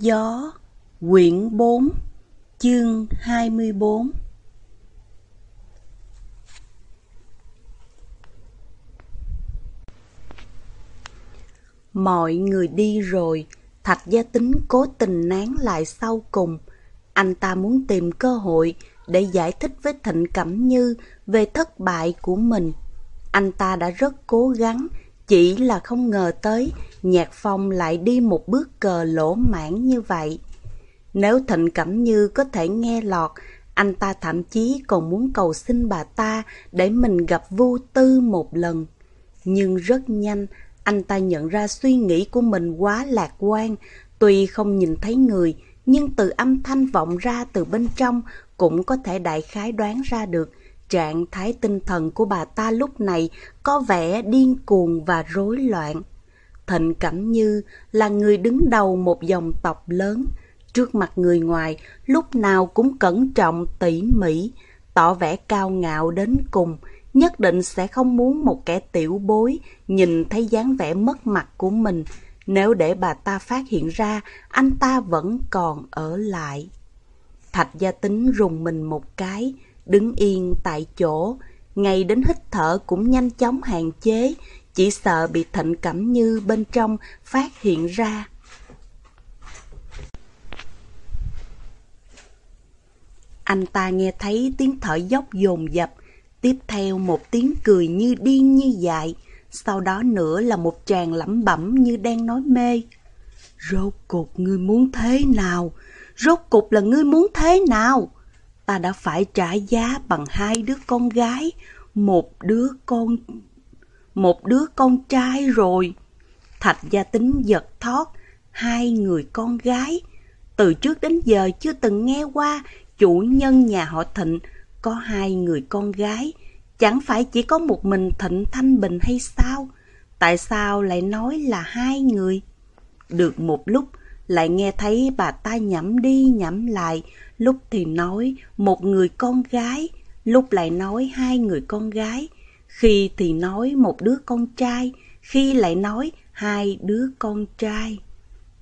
gió, quyển 4, chương 24 Mọi người đi rồi, Thạch Gia Tính cố tình nán lại sau cùng. Anh ta muốn tìm cơ hội để giải thích với Thịnh Cẩm Như về thất bại của mình. Anh ta đã rất cố gắng, chỉ là không ngờ tới Nhạc Phong lại đi một bước cờ lỗ mãn như vậy. Nếu Thịnh Cẩm Như có thể nghe lọt, anh ta thậm chí còn muốn cầu xin bà ta để mình gặp Vu Tư một lần. Nhưng rất nhanh, anh ta nhận ra suy nghĩ của mình quá lạc quan, tuy không nhìn thấy người, nhưng từ âm thanh vọng ra từ bên trong cũng có thể đại khái đoán ra được trạng thái tinh thần của bà ta lúc này có vẻ điên cuồng và rối loạn. Thịnh Cẩm Như là người đứng đầu một dòng tộc lớn, trước mặt người ngoài lúc nào cũng cẩn trọng tỉ mỉ, tỏ vẻ cao ngạo đến cùng, nhất định sẽ không muốn một kẻ tiểu bối nhìn thấy dáng vẻ mất mặt của mình. Nếu để bà ta phát hiện ra, anh ta vẫn còn ở lại. Thạch gia tính rùng mình một cái, đứng yên tại chỗ, ngay đến hít thở cũng nhanh chóng hạn chế, chỉ sợ bị thịnh cảm như bên trong phát hiện ra. Anh ta nghe thấy tiếng thở dốc dồn dập, tiếp theo một tiếng cười như điên như dại, sau đó nữa là một tràng lẩm bẩm như đang nói mê. Rốt cục ngươi muốn thế nào? Rốt cục là ngươi muốn thế nào? Ta đã phải trả giá bằng hai đứa con gái, một đứa con một đứa con trai rồi. Thạch gia tính giật thót, hai người con gái. Từ trước đến giờ chưa từng nghe qua chủ nhân nhà họ Thịnh có hai người con gái. Chẳng phải chỉ có một mình Thịnh Thanh Bình hay sao? Tại sao lại nói là hai người? Được một lúc, lại nghe thấy bà ta nhẩm đi nhẩm lại, lúc thì nói một người con gái, lúc lại nói hai người con gái. Khi thì nói một đứa con trai, khi lại nói hai đứa con trai.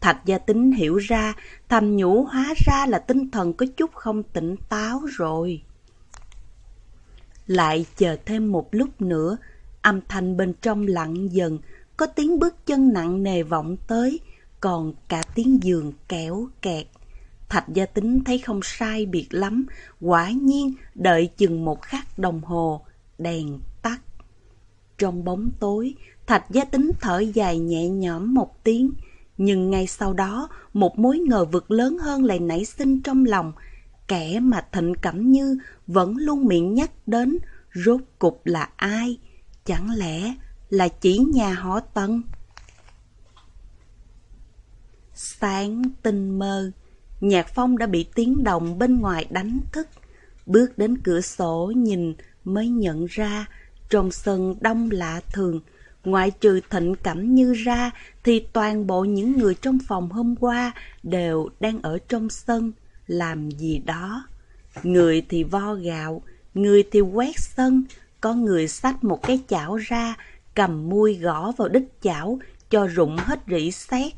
Thạch gia tính hiểu ra, thầm nhủ hóa ra là tinh thần có chút không tỉnh táo rồi. Lại chờ thêm một lúc nữa, âm thanh bên trong lặng dần, có tiếng bước chân nặng nề vọng tới, còn cả tiếng giường kéo kẹt. Thạch gia tính thấy không sai biệt lắm, quả nhiên đợi chừng một khắc đồng hồ, đèn tắt. Trong bóng tối, Thạch gia tính thở dài nhẹ nhõm một tiếng, nhưng ngay sau đó một mối ngờ vực lớn hơn lại nảy sinh trong lòng, kẻ mà Thịnh Cẩm Như vẫn luôn miệng nhắc đến, rốt cục là ai? Chẳng lẽ là chỉ nhà họ Tân? Sáng tinh mơ, Nhạc Phong đã bị tiếng động bên ngoài đánh thức. Bước đến cửa sổ nhìn mới nhận ra trong sân đông lạ thường, ngoại trừ thịnh cẩm như ra thì toàn bộ những người trong phòng hôm qua đều đang ở trong sân làm gì đó. Người thì vo gạo, người thì quét sân, có người xách một cái chảo ra, cầm muôi gõ vào đít chảo cho rụng hết rỉ sét.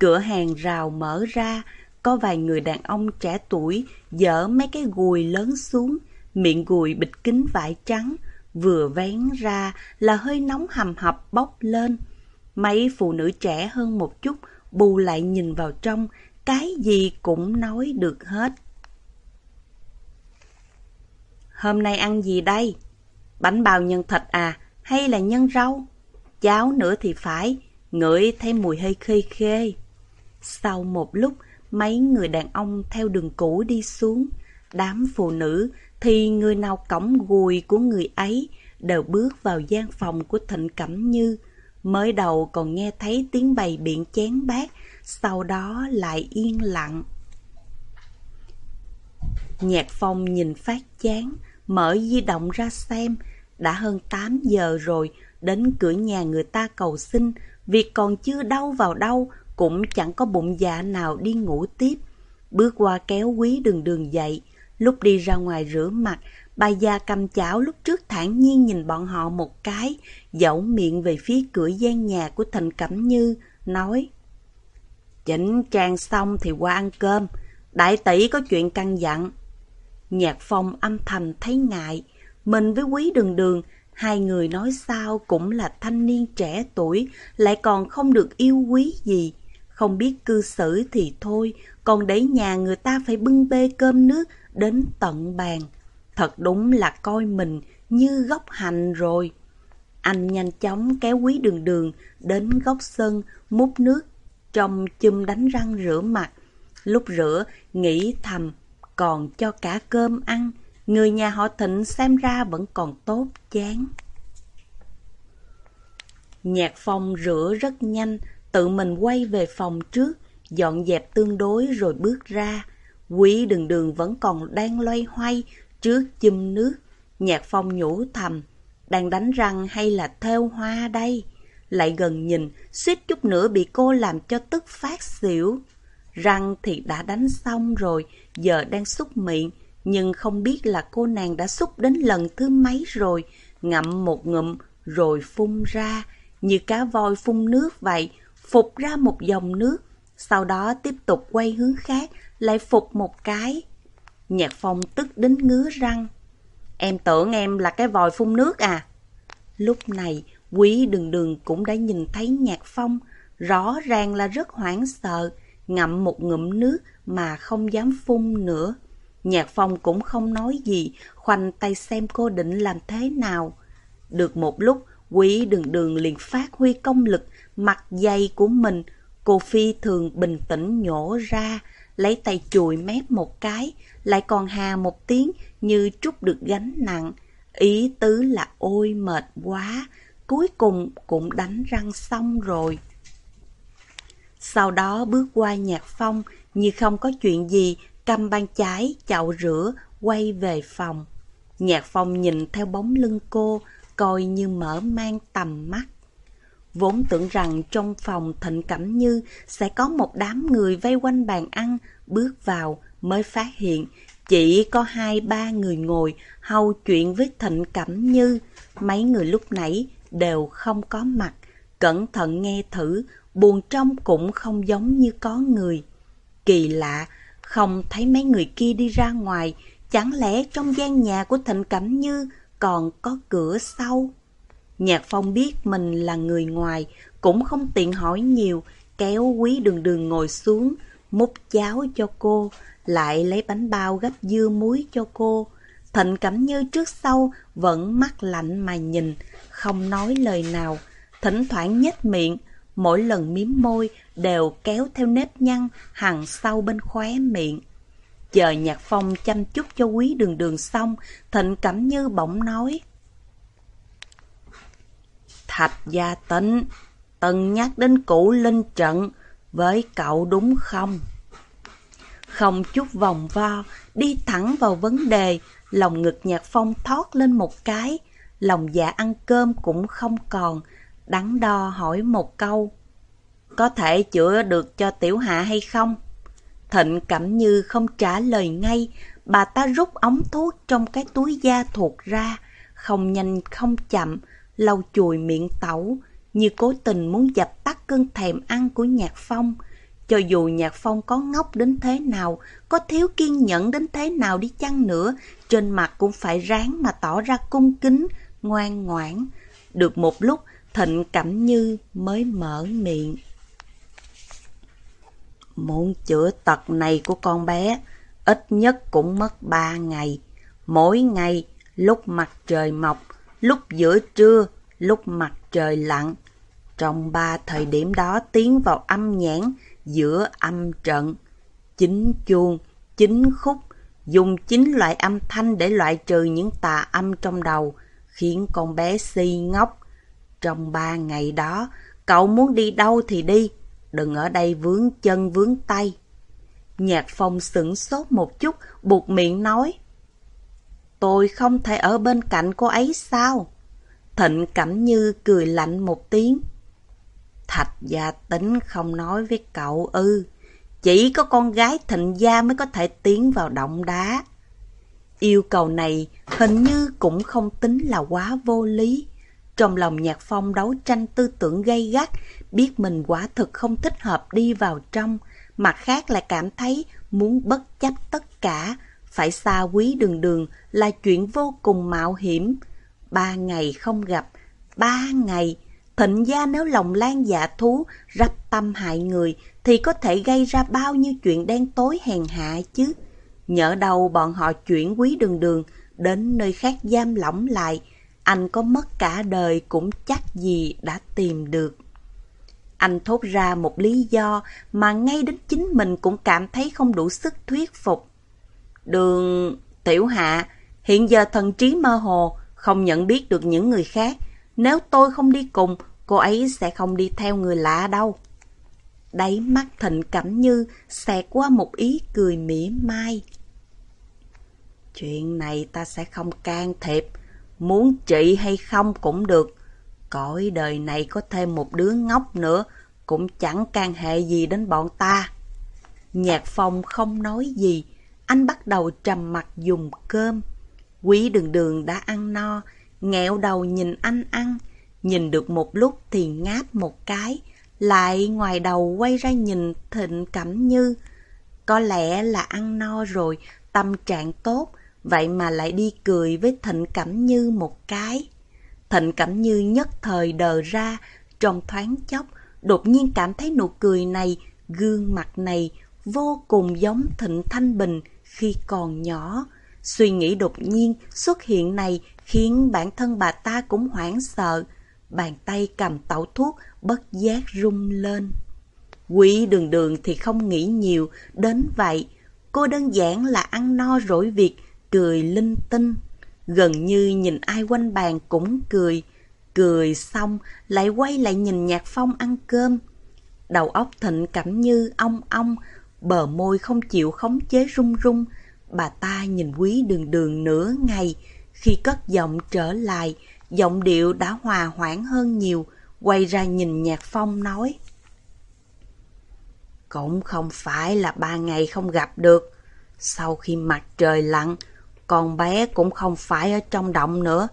Cửa hàng rào mở ra, có vài người đàn ông trẻ tuổi dỡ mấy cái gùi lớn xuống, miệng gùi bịt kính vải trắng, vừa vén ra là hơi nóng hầm hập bốc lên. Mấy phụ nữ trẻ hơn một chút bù lại nhìn vào trong, cái gì cũng nói được hết. Hôm nay ăn gì đây? Bánh bao nhân thịt à, hay là nhân rau? Cháo nữa thì phải, ngửi thấy mùi hơi khê khê. Sau một lúc, mấy người đàn ông theo đường cũ đi xuống. Đám phụ nữ thì người nào cõng gùi của người ấy đều bước vào gian phòng của Thịnh Cẩm Như. Mới đầu còn nghe thấy tiếng bày biện chén bát, sau đó lại yên lặng. Nhạc phong nhìn phát chán, mở di động ra xem, đã hơn 8 giờ rồi, đến cửa nhà người ta cầu xin, việc còn chưa đâu vào đâu, cũng chẳng có bụng dạ nào đi ngủ tiếp. Bước qua kéo quý đường đường dậy, lúc đi ra ngoài rửa mặt, bà già cầm chảo lúc trước thản nhiên nhìn bọn họ một cái, dẫu miệng về phía cửa gian nhà của Thành Cẩm Như, nói Chỉnh trang xong thì qua ăn cơm. Đại tỷ có chuyện căn dặn. Nhạc phong âm thầm thấy ngại. Mình với quý đường đường, hai người nói sao cũng là thanh niên trẻ tuổi, lại còn không được yêu quý gì. Không biết cư xử thì thôi, còn để nhà người ta phải bưng bê cơm nước đến tận bàn. Thật đúng là coi mình như gốc hành rồi. Anh nhanh chóng kéo quý đường đường đến góc sân múc nước trong chum đánh răng rửa mặt. Lúc rửa, nghĩ thầm, còn cho cả cơm ăn. Người nhà họ thịnh xem ra vẫn còn tốt chán. Nhạc phong rửa rất nhanh, tự mình quay về phòng trước, dọn dẹp tương đối rồi bước ra. Quý đường đường vẫn còn đang loay hoay trước chum nước. Nhạc phong nhủ thầm, đang đánh răng hay là theo hoa đây? Lại gần nhìn, suýt chút nữa bị cô làm cho tức phát xỉu. Răng thì đã đánh xong rồi, giờ đang xúc miệng, nhưng không biết là cô nàng đã xúc đến lần thứ mấy rồi, ngậm một ngụm rồi phun ra, như cá voi phun nước vậy, phục ra một dòng nước, sau đó tiếp tục quay hướng khác, lại phục một cái. Nhạc phong tức đến ngứa răng. Em tưởng em là cái vòi phun nước à? Lúc này, quý đường đường cũng đã nhìn thấy nhạc phong, rõ ràng là rất hoảng sợ, ngậm một ngụm nước mà không dám phun nữa. Nhạc phong cũng không nói gì, khoanh tay xem cô định làm thế nào. Được một lúc, quý đường đường liền phát huy công lực, mặt dày của mình. Cô Phi thường bình tĩnh nhổ ra, lấy tay chùi mép một cái, lại còn hà một tiếng như trút được gánh nặng. Ý tứ là ôi mệt quá, cuối cùng cũng đánh răng xong rồi. Sau đó bước qua nhạc phong, như không có chuyện gì, cầm bàn chải, chậu rửa, quay về phòng. Nhạc phong nhìn theo bóng lưng cô, coi như mở mang tầm mắt. Vốn tưởng rằng trong phòng Thịnh Cẩm Như sẽ có một đám người vây quanh bàn ăn, bước vào mới phát hiện chỉ có hai ba người ngồi hầu chuyện với Thịnh Cẩm Như. Mấy người lúc nãy đều không có mặt. Cẩn thận nghe thử, buồn trong cũng không giống như có người. Kỳ lạ, không thấy mấy người kia đi ra ngoài, chẳng lẽ trong gian nhà của Thịnh Cẩm Như còn có cửa sau? Nhạc Phong biết mình là người ngoài, cũng không tiện hỏi nhiều, kéo quý đường đường ngồi xuống, múc cháo cho cô, lại lấy bánh bao gấp dưa muối cho cô. Thịnh Cẩm Như trước sau vẫn mắt lạnh mà nhìn, không nói lời nào, thỉnh thoảng nhếch miệng, mỗi lần miếm môi đều kéo theo nếp nhăn hằng sau bên khóe miệng. Chờ Nhạc Phong chăm chút cho quý đường đường xong, Thịnh Cẩm Như bỗng nói. Thạch gia tấn từng nhắc đến cũ linh trận với cậu đúng không? Không chút vòng vo, đi thẳng vào vấn đề, lòng ngực Nhạc Phong thoát lên một cái, lòng dạ ăn cơm cũng không còn, đắn đo hỏi một câu. Có thể chữa được cho tiểu hạ hay không? Thịnh Cẩm Như không trả lời ngay, bà ta rút ống thuốc trong cái túi da thuộc ra, không nhanh không chậm, lau chùi miệng tẩu, như cố tình muốn dập tắt cơn thèm ăn của Nhạc Phong. Cho dù Nhạc Phong có ngốc đến thế nào, có thiếu kiên nhẫn đến thế nào đi chăng nữa, trên mặt cũng phải ráng mà tỏ ra cung kính, ngoan ngoãn. Được một lúc, Thịnh Cẩm Như mới mở miệng. Muốn chữa tật này của con bé, ít nhất cũng mất ba ngày. Mỗi ngày, lúc mặt trời mọc, lúc giữa trưa, lúc mặt trời lặn. Trong ba thời điểm đó tiến vào âm nhãn giữa âm trận. Chính chuông, chính khúc, dùng chính loại âm thanh để loại trừ những tà âm trong đầu, khiến con bé si ngốc. Trong ba ngày đó, cậu muốn đi đâu thì đi, đừng ở đây vướng chân vướng tay. Nhạc phong sửng sốt một chút, buộc miệng nói. Tôi không thể ở bên cạnh cô ấy sao? Thịnh Cẩm Như cười lạnh một tiếng. Thạch gia tính không nói với cậu ư. Chỉ có con gái thịnh gia mới có thể tiến vào động đá. Yêu cầu này hình như cũng không tính là quá vô lý. Trong lòng Nhạc Phong đấu tranh tư tưởng gay gắt, biết mình quả thực không thích hợp đi vào trong, mặt khác lại cảm thấy muốn bất chấp tất cả, phải xa quý đường đường là chuyện vô cùng mạo hiểm. Ba ngày không gặp, ba ngày, thịnh gia nếu lòng lan dạ thú, rắp tâm hại người, thì có thể gây ra bao nhiêu chuyện đen tối hèn hạ chứ. Nhỡ đầu bọn họ chuyển quý đường đường đến nơi khác giam lỏng lại, anh có mất cả đời cũng chắc gì đã tìm được. Anh thốt ra một lý do mà ngay đến chính mình cũng cảm thấy không đủ sức thuyết phục. Đường Tiểu Hạ, hiện giờ thần trí mơ hồ, không nhận biết được những người khác. Nếu tôi không đi cùng, cô ấy sẽ không đi theo người lạ đâu. Đáy mắt thịnh cẩm như xẹt qua một ý cười mỉa mai. Chuyện này ta sẽ không can thiệp, muốn trị hay không cũng được. Cõi đời này có thêm một đứa ngốc nữa, cũng chẳng can hệ gì đến bọn ta. Nhạc phong không nói gì, anh bắt đầu trầm mặt dùng cơm. Quý đường đường đã ăn no, nghẹo đầu nhìn anh ăn, nhìn được một lúc thì ngáp một cái, lại ngoài đầu quay ra nhìn Thịnh Cẩm Như. Có lẽ là ăn no rồi, tâm trạng tốt, vậy mà lại đi cười với Thịnh Cẩm Như một cái. Thịnh Cẩm Như nhất thời đờ ra, trong thoáng chốc, đột nhiên cảm thấy nụ cười này, gương mặt này vô cùng giống Thịnh Thanh Bình khi còn nhỏ. Suy nghĩ đột nhiên xuất hiện này khiến bản thân bà ta cũng hoảng sợ. Bàn tay cầm tẩu thuốc bất giác rung lên. Quỷ đường đường thì không nghĩ nhiều đến vậy. Cô đơn giản là ăn no rỗi việc, cười linh tinh. Gần như nhìn ai quanh bàn cũng cười. Cười xong lại quay lại nhìn Nhạc Phong ăn cơm. Đầu óc thịnh cảm như ong ong, bờ môi không chịu khống chế rung rung. Bà ta nhìn quý đường đường nửa ngày, khi cất giọng trở lại, giọng điệu đã hòa hoãn hơn nhiều, quay ra nhìn Nhạc Phong nói. Cũng không phải là ba ngày không gặp được. Sau khi mặt trời lặn, con bé cũng không phải ở trong động nữa.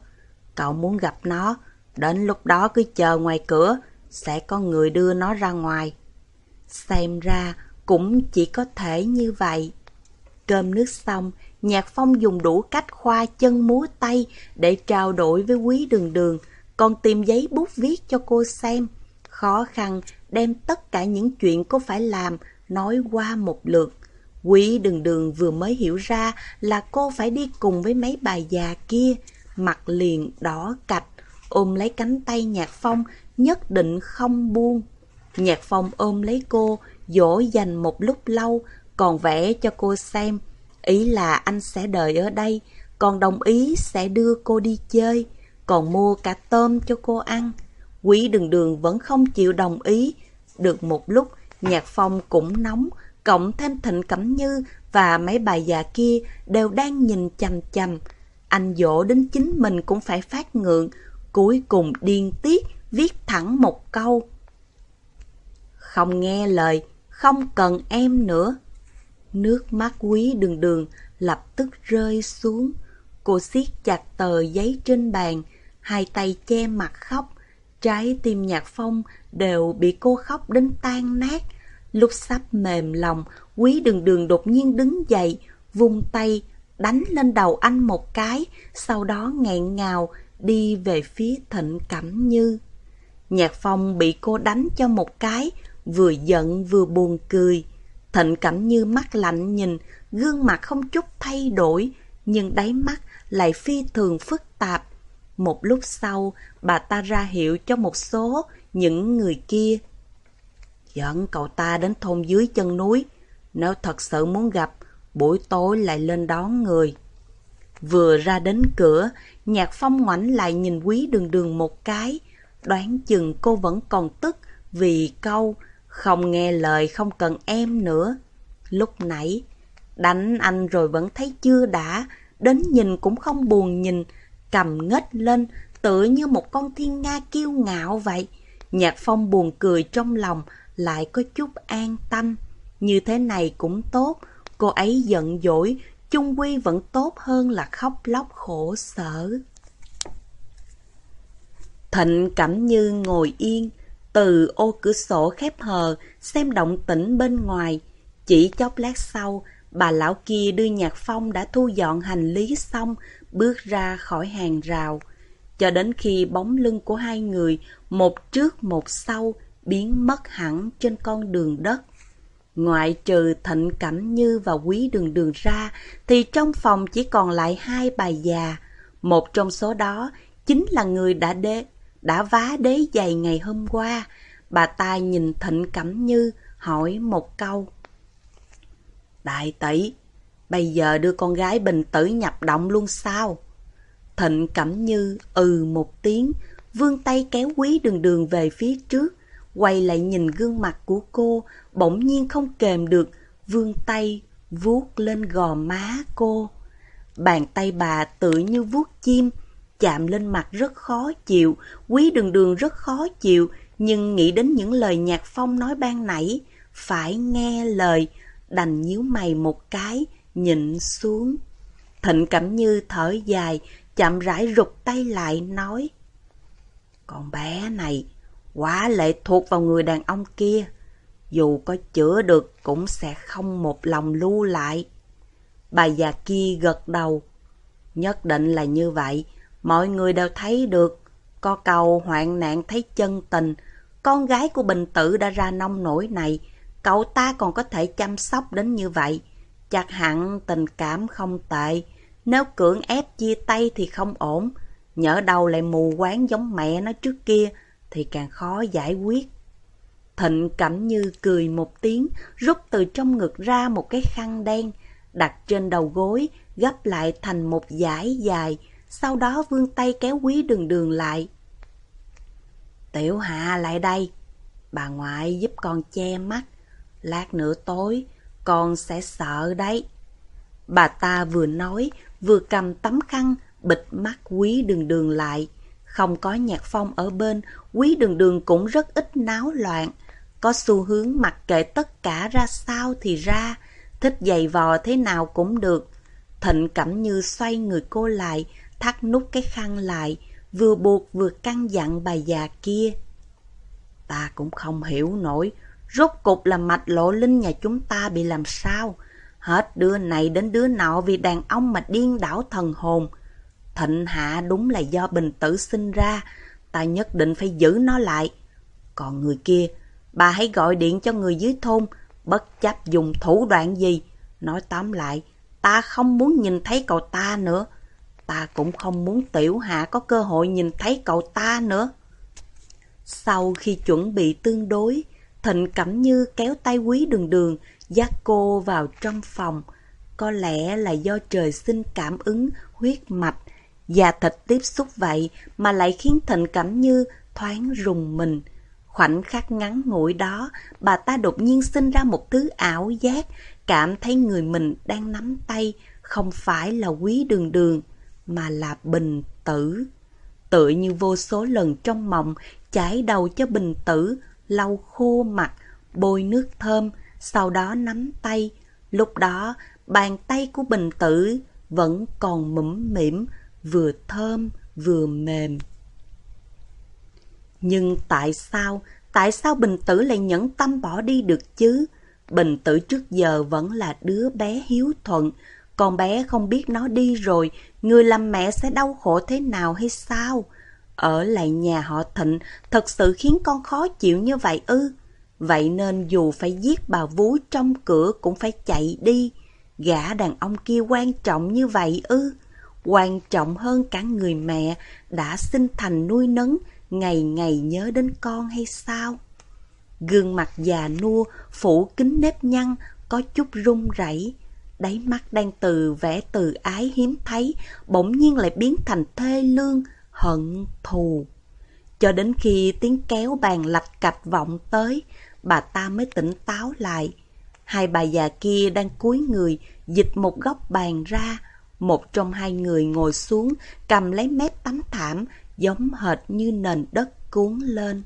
Cậu muốn gặp nó, đến lúc đó cứ chờ ngoài cửa, sẽ có người đưa nó ra ngoài. Xem ra cũng chỉ có thể như vậy. Cơm nước xong, Nhạc Phong dùng đủ cách khoa chân múa tay để trao đổi với quý đường đường, còn tìm giấy bút viết cho cô xem. Khó khăn đem tất cả những chuyện cô phải làm nói qua một lượt. Quý đường đường vừa mới hiểu ra là cô phải đi cùng với mấy bà già kia, mặt liền đỏ cạch, ôm lấy cánh tay Nhạc Phong, nhất định không buông. Nhạc Phong ôm lấy cô, dỗ dành một lúc lâu, còn vẽ cho cô xem. Ý là anh sẽ đợi ở đây, còn đồng ý sẽ đưa cô đi chơi, còn mua cả tôm cho cô ăn. Quý đường đường vẫn không chịu đồng ý. Được một lúc, Nhạc Phong cũng nóng, cộng thêm Thịnh Cẩm Như và mấy bà già kia đều đang nhìn chằm chằm. Anh dỗ đến chính mình cũng phải phát ngượng, cuối cùng điên tiết viết thẳng một câu. Không nghe lời, không cần em nữa. Nước mắt quý đường đường lập tức rơi xuống. Cô siết chặt tờ giấy trên bàn, hai tay che mặt khóc. Trái tim nhạc phong đều bị cô khóc đến tan nát. Lúc sắp mềm lòng, quý đường đường đột nhiên đứng dậy, vung tay, đánh lên đầu anh một cái, sau đó nghẹn ngào, đi về phía thịnh cẩm như. Nhạc phong bị cô đánh cho một cái, vừa giận vừa buồn cười. Thịnh cảnh Như mắt lạnh nhìn, gương mặt không chút thay đổi, nhưng đáy mắt lại phi thường phức tạp. Một lúc sau, bà ta ra hiệu cho một số những người kia. Dẫn cậu ta đến thôn dưới chân núi, nếu thật sự muốn gặp, buổi tối lại lên đón người. Vừa ra đến cửa, Nhạc Phong ngoảnh lại nhìn quý đường đường một cái, đoán chừng cô vẫn còn tức vì câu không nghe lời không cần em nữa. Lúc nãy, đánh anh rồi vẫn thấy chưa đã, đến nhìn cũng không buồn nhìn, cầm ngất lên, tựa như một con thiên nga kiêu ngạo vậy. Nhạc phong buồn cười trong lòng, lại có chút an tâm. Như thế này cũng tốt, cô ấy giận dỗi, chung quy vẫn tốt hơn là khóc lóc khổ sở. Thịnh Cẩm Như ngồi yên, từ ô cửa sổ khép hờ, xem động tĩnh bên ngoài. Chỉ chốc lát sau, bà lão kia đưa nhạc phong đã thu dọn hành lý xong, bước ra khỏi hàng rào. Cho đến khi bóng lưng của hai người, một trước một sau, biến mất hẳn trên con đường đất. Ngoại trừ Thịnh cảnh Như và Quý Đường Đường ra, thì trong phòng chỉ còn lại hai bà già. Một trong số đó chính là người đã đế, đã vá đế giày ngày hôm qua. Bà ta nhìn Thịnh Cẩm Như, hỏi một câu. Đại tỷ, bây giờ đưa con gái bình tử nhập động luôn sao? Thịnh Cẩm Như ừ một tiếng, vươn tay kéo quý đường đường về phía trước, quay lại nhìn gương mặt của cô, bỗng nhiên không kềm được, vươn tay vuốt lên gò má cô. Bàn tay bà tự như vuốt chim, chạm lên mặt rất khó chịu, quý đường đường rất khó chịu, nhưng nghĩ đến những lời nhạc phong nói ban nãy, phải nghe lời, đành nhíu mày một cái, nhịn xuống. Thịnh Cẩm Như thở dài, chậm rãi rụt tay lại, nói Con bé này quá lệ thuộc vào người đàn ông kia. Dù có chữa được cũng sẽ không một lòng lưu lại. Bà già kia gật đầu. Nhất định là như vậy. Mọi người đều thấy được. Có cầu hoạn nạn thấy chân tình. Con gái của Bình Tử đã ra nông nổi này. Cậu ta còn có thể chăm sóc đến như vậy. Chắc hẳn tình cảm không tệ. Nếu cưỡng ép chia tay thì không ổn. Nhỡ đầu lại mù quáng giống mẹ nó trước kia thì càng khó giải quyết. Thịnh Cẩm Như cười một tiếng, rút từ trong ngực ra một cái khăn đen, đặt trên đầu gối, gấp lại thành một dải dài, sau đó vươn tay kéo quý đường đường lại. Tiểu Hạ lại đây, bà ngoại giúp con che mắt, lát nữa tối con sẽ sợ đấy. Bà ta vừa nói, vừa cầm tấm khăn, bịt mắt quý đường đường lại. Không có nhạc phong ở bên, quý đường đường cũng rất ít náo loạn. Có xu hướng mặc kệ tất cả ra sao thì ra, thích giày vò thế nào cũng được. Thịnh Cẩm Như xoay người cô lại, thắt nút cái khăn lại, vừa buộc vừa căng dặn bà già kia. Ta cũng không hiểu nổi, rốt cục là mạch lộ linh nhà chúng ta bị làm sao. Hết đứa này đến đứa nọ vì đàn ông mà điên đảo thần hồn. Thịnh hạ đúng là do bình tử sinh ra, ta nhất định phải giữ nó lại. Còn người kia, bà hãy gọi điện cho người dưới thôn, bất chấp dùng thủ đoạn gì. Nói tóm lại, ta không muốn nhìn thấy cậu ta nữa. Ta cũng không muốn tiểu hạ có cơ hội nhìn thấy cậu ta nữa. Sau khi chuẩn bị tương đối, Thịnh Cẩm Như kéo tay quý đường đường, dắt cô vào trong phòng. Có lẽ là do trời sinh cảm ứng huyết mạch, da thịt tiếp xúc vậy mà lại khiến Thịnh Cẩm Như thoáng rùng mình. Khoảnh khắc ngắn ngủi đó, bà ta đột nhiên sinh ra một thứ ảo giác, cảm thấy người mình đang nắm tay, không phải là quý đường đường, mà là bình tử. Tựa như vô số lần trong mộng, chải đầu cho bình tử, lau khô mặt, bôi nước thơm, sau đó nắm tay. Lúc đó, bàn tay của bình tử vẫn còn mũm mỉm, vừa thơm vừa mềm. Nhưng tại sao, tại sao bình tử lại nhẫn tâm bỏ đi được chứ? Bình tử trước giờ vẫn là đứa bé hiếu thuận, con bé không biết nó đi rồi, người làm mẹ sẽ đau khổ thế nào hay sao? Ở lại nhà họ Thịnh thật sự khiến con khó chịu như vậy ư? Vậy nên dù phải giết bà Vú trong cửa cũng phải chạy đi. Gã đàn ông kia quan trọng như vậy ư? Quan trọng hơn cả người mẹ đã sinh thành nuôi nấng, ngày ngày nhớ đến con hay sao? Gương mặt già nua, phủ kính nếp nhăn, có chút run rẩy. Đáy mắt đang từ vẻ từ ái hiếm thấy, bỗng nhiên lại biến thành thê lương, hận thù. Cho đến khi tiếng kéo bàn lạch cạch vọng tới, bà ta mới tỉnh táo lại. Hai bà già kia đang cúi người, dịch một góc bàn ra. Một trong hai người ngồi xuống, cầm lấy mép tấm thảm, giống hệt như nền đất cuốn lên.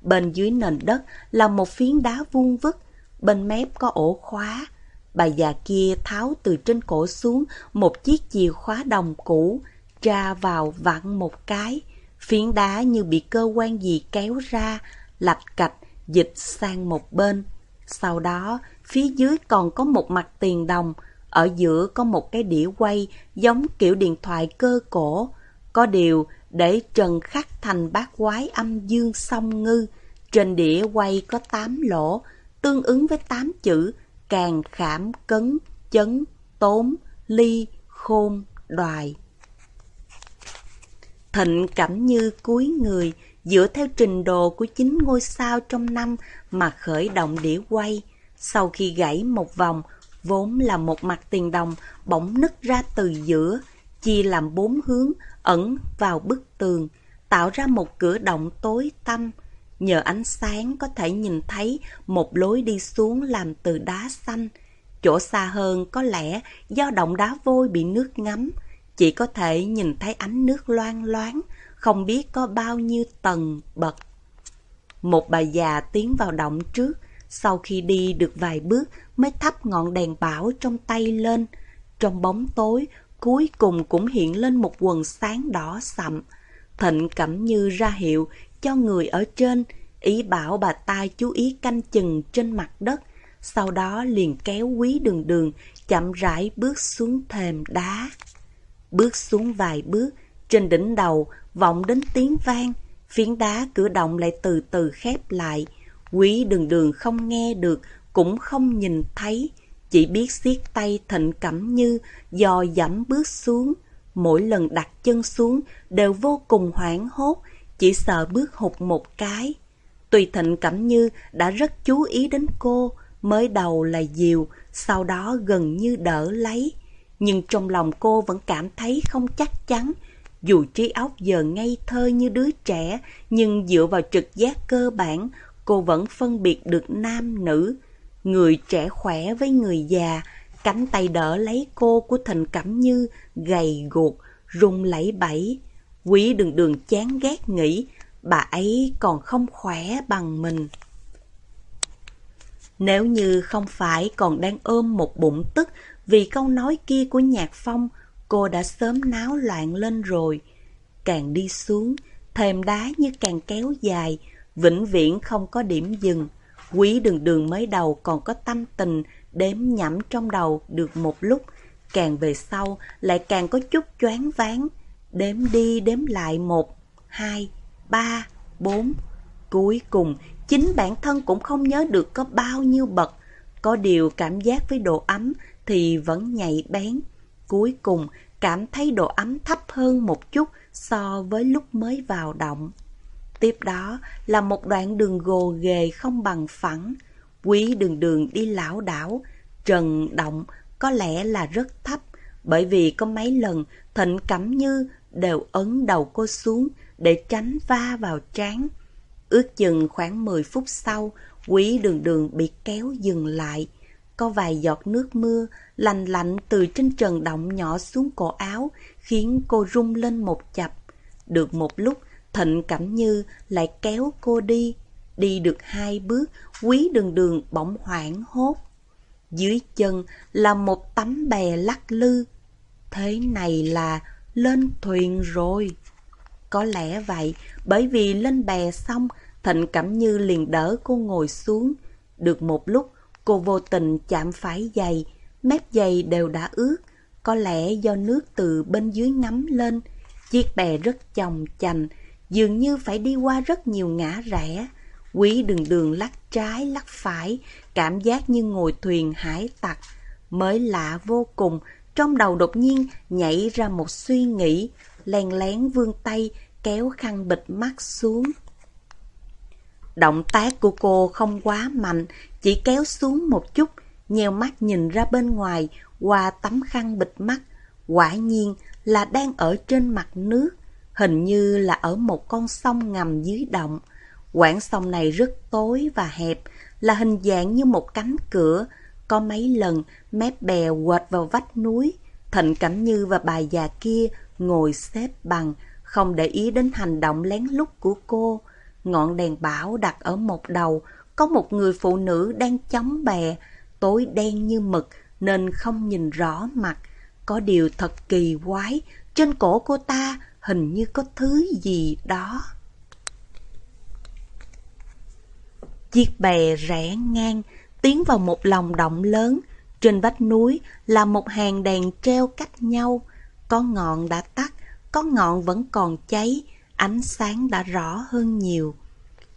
Bên dưới nền đất là một phiến đá vuông vức, bên mép có ổ khóa. Bà già kia tháo từ trên cổ xuống một chiếc chìa khóa đồng cũ, tra vào vặn một cái. Phiến đá như bị cơ quan gì kéo ra, lạch cạch, dịch sang một bên. Sau đó, phía dưới còn có một mặt tiền đồng, ở giữa có một cái đĩa quay giống kiểu điện thoại cơ cổ. Có điều, để trần khắc thành bát quái âm dương song ngư, trên đĩa quay có 8 lỗ, tương ứng với 8 chữ càng khảm cấn, chấn, tốn, ly, khôn, đoài. Thịnh cảm như cuối người, dựa theo trình độ của chính ngôi sao trong năm mà khởi động đĩa quay. Sau khi gãy một vòng, vốn là một mặt tiền đồng bỗng nứt ra từ giữa, chia làm bốn hướng ẩn vào bức tường, tạo ra một cửa động tối tăm. Nhờ ánh sáng có thể nhìn thấy một lối đi xuống làm từ đá xanh. Chỗ xa hơn có lẽ do động đá vôi bị nước ngấm, chỉ có thể nhìn thấy ánh nước loang loáng, không biết có bao nhiêu tầng bậc. Một bà già tiến vào động trước, sau khi đi được vài bước mới thắp ngọn đèn bảo trong tay lên. Trong bóng tối, cuối cùng cũng hiện lên một quần sáng đỏ sậm. Thịnh Cẩm Như ra hiệu cho người ở trên, ý bảo bà ta chú ý canh chừng trên mặt đất, sau đó liền kéo quý đường đường, chậm rãi bước xuống thềm đá. Bước xuống vài bước, trên đỉnh đầu vọng đến tiếng vang, phiến đá cửa động lại từ từ khép lại. Quý đường đường không nghe được, cũng không nhìn thấy, chỉ biết siết tay thịnh cẩm như, dò dẫm bước xuống. Mỗi lần đặt chân xuống đều vô cùng hoảng hốt, chỉ sợ bước hụt một cái. Tùy thịnh cẩm như đã rất chú ý đến cô, mới đầu là dìu, sau đó gần như đỡ lấy. Nhưng trong lòng cô vẫn cảm thấy không chắc chắn, dù trí óc giờ ngây thơ như đứa trẻ, nhưng dựa vào trực giác cơ bản, cô vẫn phân biệt được nam nữ. Người trẻ khỏe với người già, cánh tay đỡ lấy cô của Thịnh Cẩm Như, gầy guộc, rung lẫy bẫy. Quý đường đường chán ghét nghĩ, bà ấy còn không khỏe bằng mình. Nếu như không phải còn đang ôm một bụng tức vì câu nói kia của Nhạc Phong, cô đã sớm náo loạn lên rồi. Càng đi xuống, thềm đá như càng kéo dài, vĩnh viễn không có điểm dừng. Quý đường đường mới đầu còn có tâm tình đếm nhẩm trong đầu được một lúc, càng về sau lại càng có chút choáng váng. Đếm đi đếm lại một, hai, ba, bốn. Cuối cùng, chính bản thân cũng không nhớ được có bao nhiêu bậc. Có điều cảm giác với độ ấm thì vẫn nhạy bén. Cuối cùng, cảm thấy độ ấm thấp hơn một chút so với lúc mới vào động. Tiếp đó là một đoạn đường gồ ghề không bằng phẳng. Quý đường đường đi lão đảo, trần động có lẽ là rất thấp, bởi vì có mấy lần Thịnh Cẩm Như đều ấn đầu cô xuống để tránh va vào trán. Ước chừng khoảng 10 phút sau, quý đường đường bị kéo dừng lại. Có vài giọt nước mưa lành lạnh từ trên trần động nhỏ xuống cổ áo, khiến cô rung lên một chập. Được một lúc, Thịnh Cẩm Như lại kéo cô đi. Đi được hai bước, quý đường đường bỗng hoảng hốt. Dưới chân là một tấm bè lắc lư. Thế này là lên thuyền rồi. Có lẽ vậy, bởi vì lên bè xong, Thịnh Cẩm Như liền đỡ cô ngồi xuống. Được một lúc, cô vô tình chạm phải giày, mép giày đều đã ướt. Có lẽ do nước từ bên dưới ngắm lên, chiếc bè rất chồng chành, dường như phải đi qua rất nhiều ngã rẽ. Quý đường đường lắc trái lắc phải, cảm giác như ngồi thuyền hải tặc. Mới lạ vô cùng, trong đầu đột nhiên nhảy ra một suy nghĩ, len lén vươn tay, kéo khăn bịt mắt xuống. Động tác của cô không quá mạnh, chỉ kéo xuống một chút, nheo mắt nhìn ra bên ngoài qua tấm khăn bịt mắt. Quả nhiên là đang ở trên mặt nước, hình như là ở một con sông ngầm dưới động. Quảng sông này rất tối và hẹp, là hình dạng như một cánh cửa. Có mấy lần mép bè quệt vào vách núi, Thịnh Cẩm Như và bà già kia ngồi xếp bằng, không để ý đến hành động lén lút của cô. Ngọn đèn bảo đặt ở một đầu, có một người phụ nữ đang chống bè, tối đen như mực nên không nhìn rõ mặt. Có điều thật kỳ quái, trên cổ cô ta hình như có thứ gì đó. Chiếc bè rẽ ngang, tiến vào một lòng động lớn. Trên vách núi là một hàng đèn treo cách nhau. Có ngọn đã tắt, có ngọn vẫn còn cháy, ánh sáng đã rõ hơn nhiều.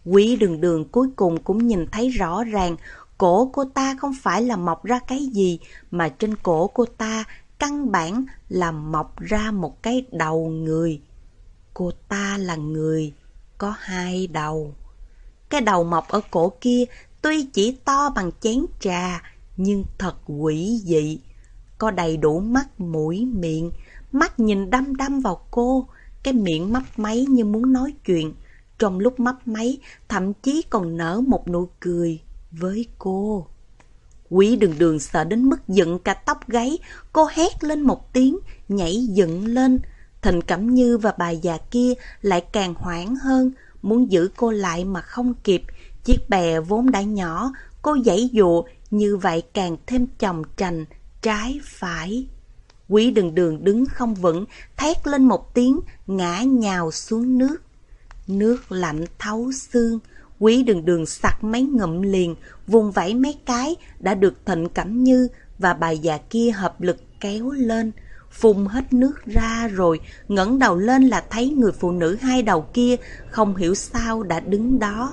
Quý đường đường cuối cùng cũng nhìn thấy rõ ràng cổ cô ta không phải là mọc ra cái gì, mà trên cổ cô ta căn bản là mọc ra một cái đầu người. Cô ta là người, có hai đầu. Cái đầu mọc ở cổ kia tuy chỉ to bằng chén trà, nhưng thật quỷ dị. Có đầy đủ mắt, mũi, miệng, mắt nhìn đăm đăm vào cô, cái miệng mấp máy như muốn nói chuyện. Trong lúc mấp máy, thậm chí còn nở một nụ cười với cô. Quý đường đường sợ đến mức dựng cả tóc gáy, cô hét lên một tiếng, nhảy dựng lên. Thịnh Cẩm Như và bà già kia lại càng hoảng hơn, muốn giữ cô lại mà không kịp. Chiếc bè vốn đã nhỏ, cô dãy dụ, như vậy càng thêm chồng trành, trái phải. Quý đường đường đứng không vững, thét lên một tiếng, ngã nhào xuống nước. Nước lạnh thấu xương, quý đường đường sặc mấy ngụm liền, vùng vẫy mấy cái đã được Thịnh Cẩm Như và bà già kia hợp lực kéo lên. Phun hết nước ra rồi, ngẩng đầu lên là thấy người phụ nữ hai đầu kia không hiểu sao đã đứng đó.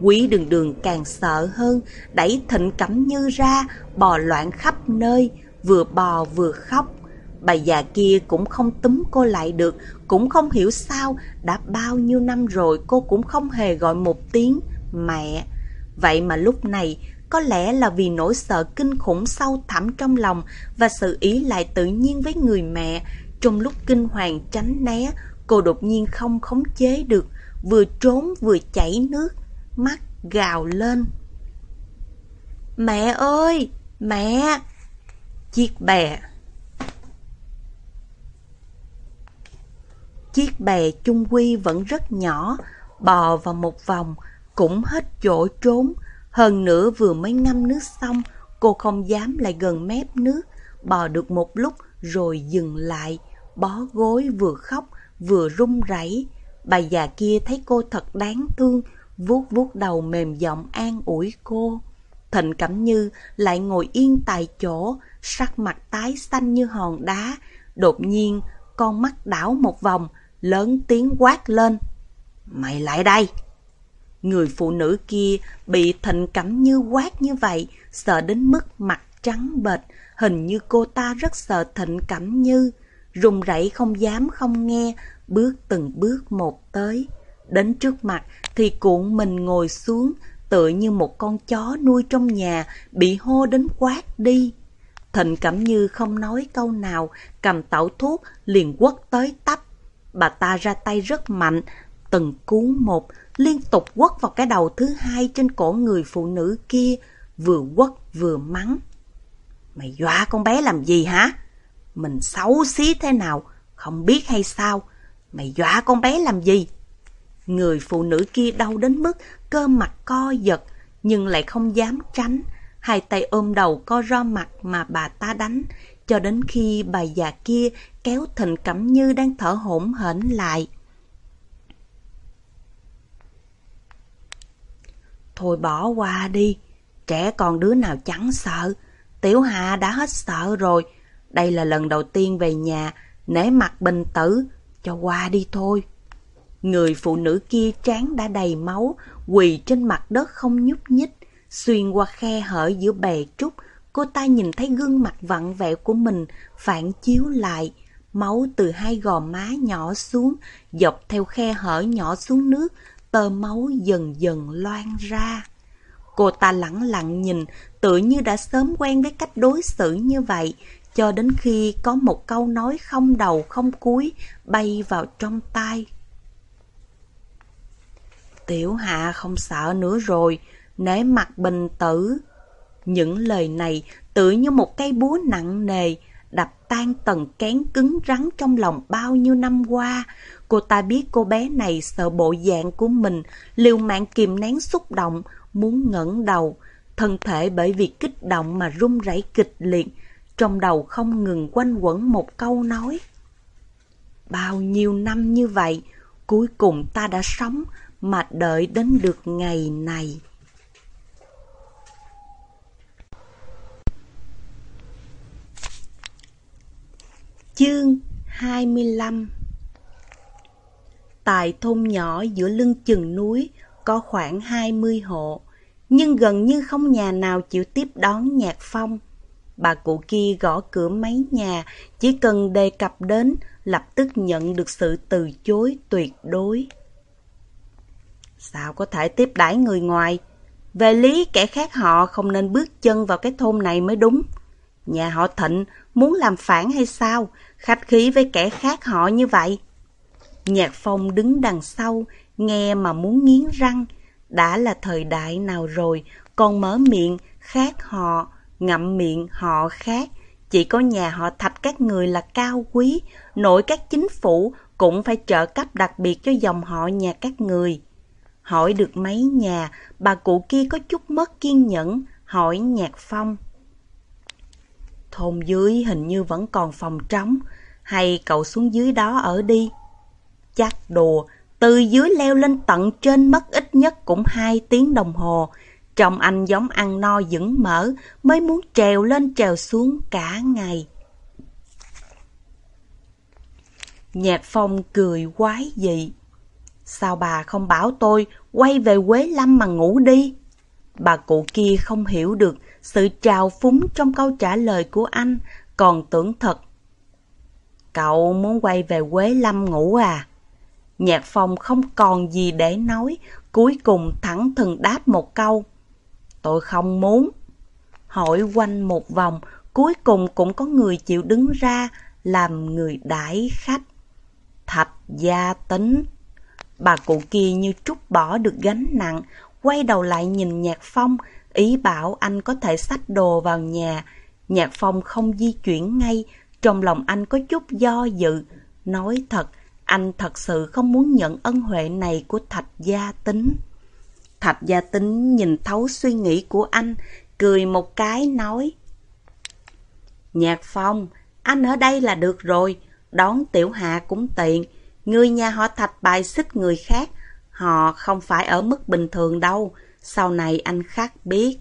Quý đường đường càng sợ hơn, đẩy Thịnh Cẩm Như ra, bò loạn khắp nơi, vừa bò vừa khóc. Bà già kia cũng không túm cô lại được, cũng không hiểu sao, đã bao nhiêu năm rồi cô cũng không hề gọi một tiếng mẹ. Vậy mà lúc này, có lẽ là vì nỗi sợ kinh khủng sâu thẳm trong lòng và sự ý lại tự nhiên với người mẹ, trong lúc kinh hoàng tránh né, cô đột nhiên không khống chế được, vừa trốn vừa chảy nước, mắt gào lên. Mẹ ơi! Mẹ! Chiếc bè Chiếc bè chung quy vẫn rất nhỏ, bò vào một vòng, cũng hết chỗ trốn. Hơn nữa vừa mới ngâm nước xong, cô không dám lại gần mép nước, bò được một lúc rồi dừng lại, bó gối vừa khóc vừa run rẩy. Bà già kia thấy cô thật đáng thương, vuốt vuốt đầu mềm giọng an ủi cô. Thịnh Cẩm Như lại ngồi yên tại chỗ, sắc mặt tái xanh như hòn đá. Đột nhiên, con mắt đảo một vòng, lớn tiếng quát lên. Mày lại đây! Người phụ nữ kia bị thịnh cẩm như quát như vậy, sợ đến mức mặt trắng bệch, hình như cô ta rất sợ thịnh cẩm như, Rùng rẩy không dám không nghe, bước từng bước một tới. Đến trước mặt thì cuộn mình ngồi xuống, tựa như một con chó nuôi trong nhà, bị hô đến quát đi. Thịnh Cẩm Như không nói câu nào, cầm tẩu thuốc, liền quất tới tấp. Bà ta ra tay rất mạnh, từng cú một, liên tục quất vào cái đầu thứ hai trên cổ người phụ nữ kia, vừa quất vừa mắng. Mày dọa con bé làm gì hả? Mình xấu xí thế nào, không biết hay sao? Mày dọa con bé làm gì? Người phụ nữ kia đau đến mức cơ mặt co giật, nhưng lại không dám tránh. Hai tay ôm đầu co ro mặt mà bà ta đánh, cho đến khi bà già kia kéo Thịnh Cẩm Như đang thở hổn hển lại. Thôi bỏ qua đi, trẻ còn đứa nào chẳng sợ. Tiểu Hạ đã hết sợ rồi. Đây là lần đầu tiên về nhà, nể mặt bình tử, cho qua đi thôi. Người phụ nữ kia trán đã đầy máu, quỳ trên mặt đất không nhúc nhích. Xuyên qua khe hở giữa bè trúc, cô ta nhìn thấy gương mặt vặn vẹo của mình phản chiếu lại. Máu từ hai gò má nhỏ xuống, dọc theo khe hở nhỏ xuống nước, tơ máu dần dần loan ra. Cô ta lặng lặng nhìn, tự như đã sớm quen với cách đối xử như vậy, cho đến khi có một câu nói không đầu không cuối bay vào trong tai. Tiểu Hạ không sợ nữa rồi, nể mặt bình tử. Những lời này tự như một cây búa nặng nề, đập tan tầng kén cứng rắn trong lòng bao nhiêu năm qua. Cô ta biết cô bé này sợ bộ dạng của mình, liều mạng kìm nén xúc động, muốn ngẩng đầu. Thân thể bởi vì kích động mà run rẩy kịch liệt, trong đầu không ngừng quanh quẩn một câu nói. Bao nhiêu năm như vậy, cuối cùng ta đã sống mà đợi đến được ngày này. Chương 25 Tại thôn nhỏ giữa lưng chừng núi có khoảng 20 hộ, nhưng gần như không nhà nào chịu tiếp đón nhạc phong. Bà cụ kia gõ cửa mấy nhà, chỉ cần đề cập đến, lập tức nhận được sự từ chối tuyệt đối. Sao có thể tiếp đãi người ngoài? Về lý kẻ khác họ không nên bước chân vào cái thôn này mới đúng. Nhà họ Thịnh muốn làm phản hay sao? Khách khí với kẻ khác họ như vậy. Nhạc phong đứng đằng sau, nghe mà muốn nghiến răng. Đã là thời đại nào rồi, còn mở miệng khác họ, ngậm miệng họ khác. Chỉ có nhà họ thạch các người là cao quý, nội các chính phủ cũng phải trợ cấp đặc biệt cho dòng họ nhà các người. Hỏi được mấy nhà, bà cụ kia có chút mất kiên nhẫn, hỏi Nhạc Phong. Thôn dưới hình như vẫn còn phòng trống, hay cậu xuống dưới đó ở đi? Chắc đùa, từ dưới leo lên tận trên mất ít nhất cũng hai tiếng đồng hồ. Trông anh giống ăn no dững mỡ, mới muốn trèo lên trèo xuống cả ngày. Nhạc Phong cười quái dị. Sao bà không bảo tôi quay về Quế Lâm mà ngủ đi? Bà cụ kia không hiểu được sự trào phúng trong câu trả lời của anh, còn tưởng thật. Cậu muốn quay về Quế Lâm ngủ à? Nhạc Phong không còn gì để nói, cuối cùng thẳng thừng đáp một câu. Tôi không muốn. Hỏi quanh một vòng, cuối cùng cũng có người chịu đứng ra làm người đãi khách. Thạch gia tính. Bà cụ kia như trút bỏ được gánh nặng, quay đầu lại nhìn Nhạc Phong, ý bảo anh có thể xách đồ vào nhà. Nhạc Phong không di chuyển ngay, trong lòng anh có chút do dự. Nói thật, anh thật sự không muốn nhận ân huệ này của Thạch Gia Tính. Thạch Gia Tính nhìn thấu suy nghĩ của anh, cười một cái nói. Nhạc Phong, anh ở đây là được rồi, đón tiểu hạ cũng tiện. Người nhà họ Thạch bài xích người khác, họ không phải ở mức bình thường đâu, sau này anh khác biết.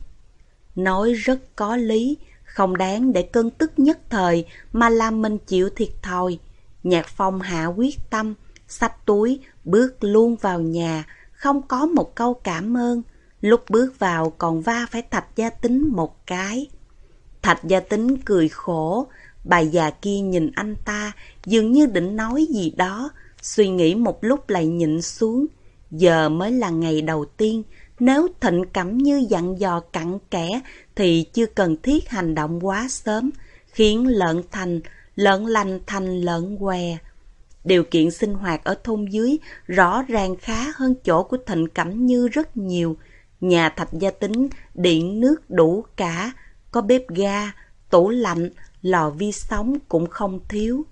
Nói rất có lý, không đáng để cơn tức nhất thời mà làm mình chịu thiệt thòi. Nhạc Phong hạ quyết tâm, xách túi, bước luôn vào nhà, không có một câu cảm ơn. Lúc bước vào còn va phải Thạch Gia Tính một cái. Thạch Gia Tính cười khổ, bà già kia nhìn anh ta, dường như định nói gì đó, suy nghĩ một lúc lại nhịn xuống. Giờ mới là ngày đầu tiên, nếu Thịnh Cẩm Như dặn dò cặn kẽ thì chưa cần thiết hành động quá sớm, khiến lợn thành lợn lành thành lợn què. Điều kiện sinh hoạt ở thôn dưới rõ ràng khá hơn chỗ của Thịnh Cẩm Như rất nhiều. Nhà thạch gia tính, điện nước đủ cả, có bếp ga, tủ lạnh, lò vi sóng cũng không thiếu.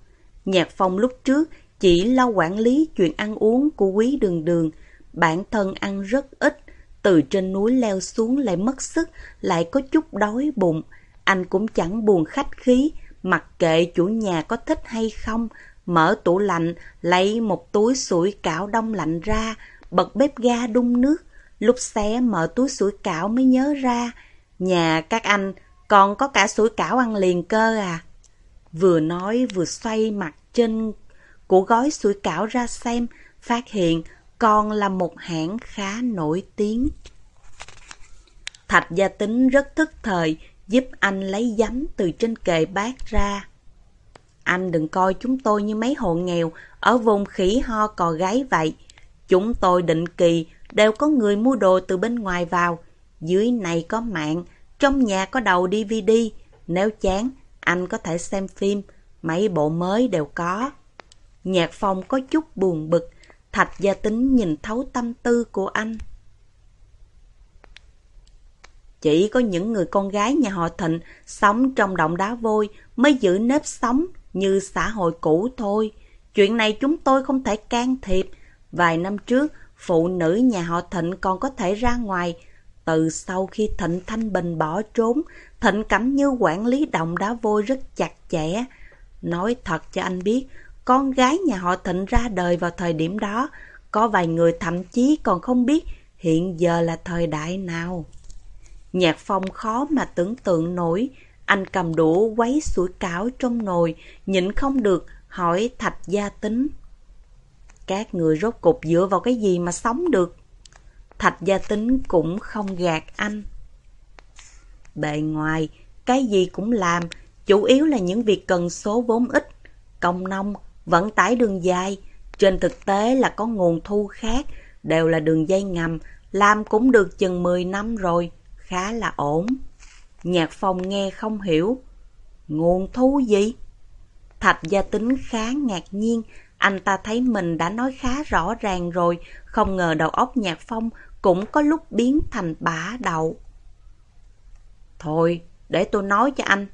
Nhạc phong lúc trước chỉ lo quản lý chuyện ăn uống của quý đường đường, bản thân ăn rất ít, từ trên núi leo xuống lại mất sức, lại có chút đói bụng. Anh cũng chẳng buồn khách khí, Mặc kệ chủ nhà có thích hay không, mở tủ lạnh, lấy một túi sủi cảo đông lạnh ra, bật bếp ga đun nước. Lúc xé mở túi sủi cảo mới nhớ ra, nhà các anh còn có cả sủi cảo ăn liền cơ à. Vừa nói vừa xoay mặt trên của gói sủi cảo ra xem, phát hiện còn là một hãng khá nổi tiếng. Thạch gia tính rất thức thời, giúp anh lấy giấm từ trên kệ bát ra. Anh đừng coi chúng tôi như mấy hộ nghèo ở vùng khỉ ho cò gáy vậy. Chúng tôi định kỳ đều có người mua đồ từ bên ngoài vào. Dưới này có mạng, trong nhà có đầu DVD. Nếu chán, anh có thể xem phim, mấy bộ mới đều có. Nhạc phong có chút buồn bực, Thạch gia tính nhìn thấu tâm tư của anh. Chỉ có những người con gái nhà họ Thịnh sống trong động đá vôi mới giữ nếp sống như xã hội cũ thôi. Chuyện này chúng tôi không thể can thiệp. Vài năm trước, phụ nữ nhà họ Thịnh còn có thể ra ngoài. Từ sau khi Thịnh Thanh Bình bỏ trốn, Thịnh Cẩm Như quản lý động đá vôi rất chặt chẽ. Nói thật cho anh biết, con gái nhà họ Thịnh ra đời vào thời điểm đó, có vài người thậm chí còn không biết hiện giờ là thời đại nào. Nhạc phong khó mà tưởng tượng nổi, anh cầm đũa quấy sủi cảo trong nồi, nhịn không được, hỏi thạch gia tính. Các người rốt cục dựa vào cái gì mà sống được? Thạch gia tính cũng không gạt anh. Bề ngoài, cái gì cũng làm, chủ yếu là những việc cần số vốn ít, công nông, vận tải đường dài. Trên thực tế là có nguồn thu khác, đều là đường dây ngầm, làm cũng được chừng 10 năm rồi, khá là ổn. Nhạc phong nghe không hiểu. Nguồn thu gì? Thạch gia tính khá ngạc nhiên, anh ta thấy mình đã nói khá rõ ràng rồi, không ngờ đầu óc nhạc phong cũng có lúc biến thành bả đậu. Thôi, để tôi nói cho anh,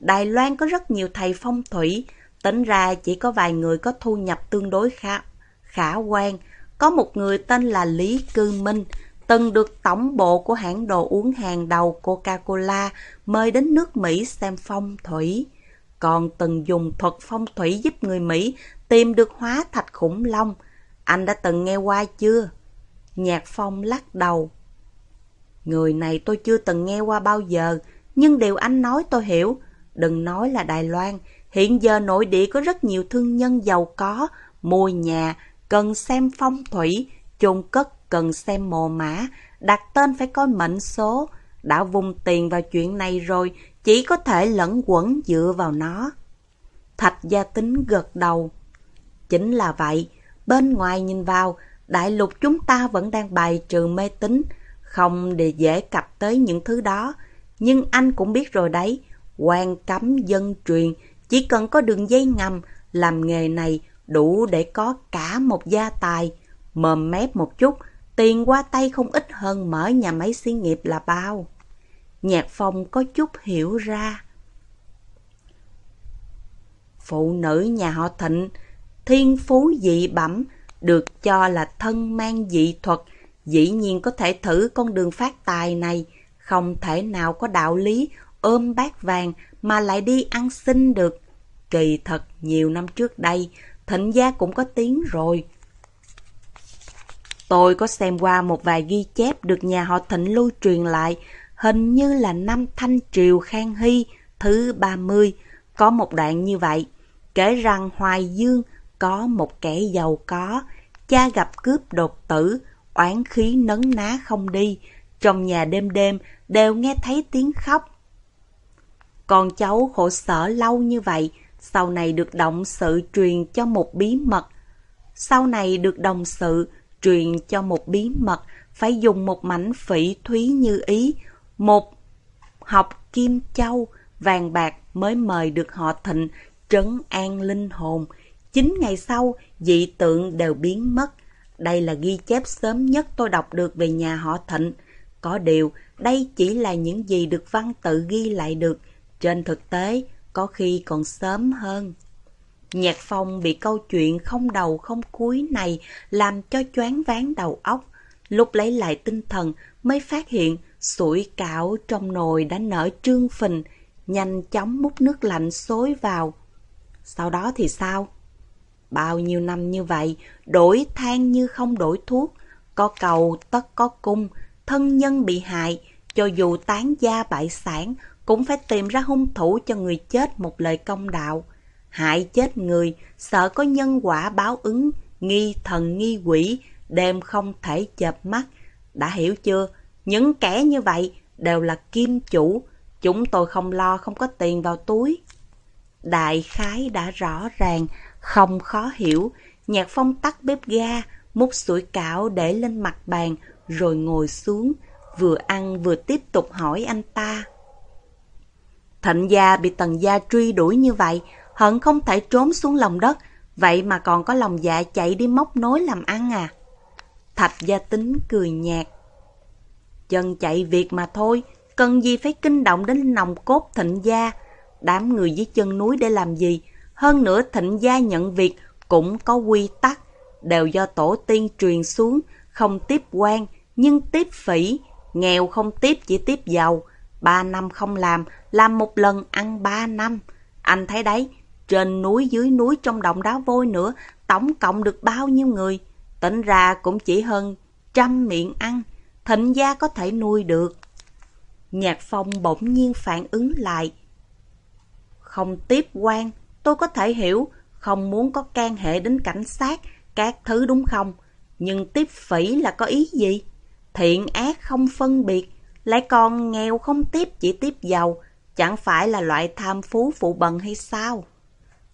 Đài Loan có rất nhiều thầy phong thủy, tính ra chỉ có vài người có thu nhập tương đối khá, khả quan. Có một người tên là Lý Cư Minh, từng được tổng bộ của hãng đồ uống hàng đầu Coca-Cola mời đến nước Mỹ xem phong thủy. Còn từng dùng thuật phong thủy giúp người Mỹ tìm được hóa thạch khủng long. Anh đã từng nghe qua chưa? Nhạc phong lắc đầu. Người này tôi chưa từng nghe qua bao giờ, nhưng điều anh nói tôi hiểu. Đừng nói là Đài Loan, hiện giờ nội địa có rất nhiều thương nhân giàu có, mua nhà, cần xem phong thủy, chôn cất cần xem mồ mã, đặt tên phải coi mệnh số. Đã vùng tiền vào chuyện này rồi, chỉ có thể lẫn quẩn dựa vào nó. Thạch gia tính gật đầu. Chính là vậy, bên ngoài nhìn vào, đại lục chúng ta vẫn đang bài trừ mê tín, không để dễ cập tới những thứ đó. Nhưng anh cũng biết rồi đấy, quan cấm dân truyền, chỉ cần có đường dây ngầm, làm nghề này đủ để có cả một gia tài. Mồm mép một chút, tiền qua tay không ít hơn mở nhà máy xí nghiệp là bao. Nhạc phong có chút hiểu ra. Phụ nữ nhà họ Thịnh, thiên phú dị bẩm, được cho là thân mang dị thuật, dĩ nhiên có thể thử con đường phát tài này, không thể nào có đạo lý ôm bát vàng mà lại đi ăn xin được. Kỳ thật, nhiều năm trước đây, thịnh gia cũng có tiếng rồi. Tôi có xem qua một vài ghi chép được nhà họ thịnh lưu truyền lại, hình như là năm Thanh Triều Khang Hy thứ 30, có một đoạn như vậy. Kể rằng Hoài Dương có một kẻ giàu có, cha gặp cướp đột tử, oán khí nấn ná không đi. Trong nhà đêm đêm đều nghe thấy tiếng khóc. Con cháu khổ sở lâu như vậy, sau này được động sự truyền cho một bí mật. Sau này được đồng sự truyền cho một bí mật, phải dùng một mảnh phỉ thúy như ý, một học kim châu, vàng bạc mới mời được họ thịnh trấn an linh hồn. Chín ngày sau, dị tượng đều biến mất. Đây là ghi chép sớm nhất tôi đọc được về nhà họ thịnh. Có điều, đây chỉ là những gì được văn tự ghi lại được. Trên thực tế, có khi còn sớm hơn. Nhạc phong bị câu chuyện không đầu không cuối này làm cho choáng váng đầu óc. Lúc lấy lại tinh thần mới phát hiện sủi cảo trong nồi đã nở trương phình, nhanh chóng múc nước lạnh xối vào. Sau đó thì sao? Bao nhiêu năm như vậy, đổi than như không đổi thuốc, có cầu tất có cung, thân nhân bị hại, cho dù tán gia bại sản, cũng phải tìm ra hung thủ cho người chết một lời công đạo. Hại chết người, sợ có nhân quả báo ứng, nghi thần nghi quỷ, đêm không thể chợp mắt. Đã hiểu chưa? Những kẻ như vậy đều là kim chủ. Chúng tôi không lo không có tiền vào túi. Đại khái đã rõ ràng, không khó hiểu. Nhạc phong tắt bếp ga, múc sủi cảo để lên mặt bàn, rồi ngồi xuống, vừa ăn vừa tiếp tục hỏi anh ta. Thịnh gia bị tần gia truy đuổi như vậy, hận không thể trốn xuống lòng đất, vậy mà còn có lòng dạ chạy đi móc nối làm ăn à? Thạch gia tính cười nhạt. Chân chạy việc mà thôi, cần gì phải kinh động đến nòng cốt thịnh gia. Đám người dưới chân núi để làm gì? Hơn nữa thịnh gia nhận việc cũng có quy tắc, đều do tổ tiên truyền xuống, không tiếp quan, nhưng tiếp phỉ, nghèo không tiếp chỉ tiếp giàu. Ba năm không làm, làm một lần ăn ba năm. Anh thấy đấy, trên núi dưới núi trong động đá vôi nữa, tổng cộng được bao nhiêu người? Tính ra cũng chỉ hơn trăm miệng ăn, thịnh gia có thể nuôi được. Nhạc phong bỗng nhiên phản ứng lại. Không tiếp quan, tôi có thể hiểu, không muốn có can hệ đến cảnh sát, các thứ đúng không? Nhưng tiếp phỉ là có ý gì? Thiện ác không phân biệt, lại còn nghèo không tiếp chỉ tiếp giàu, chẳng phải là loại tham phú phụ bần hay sao?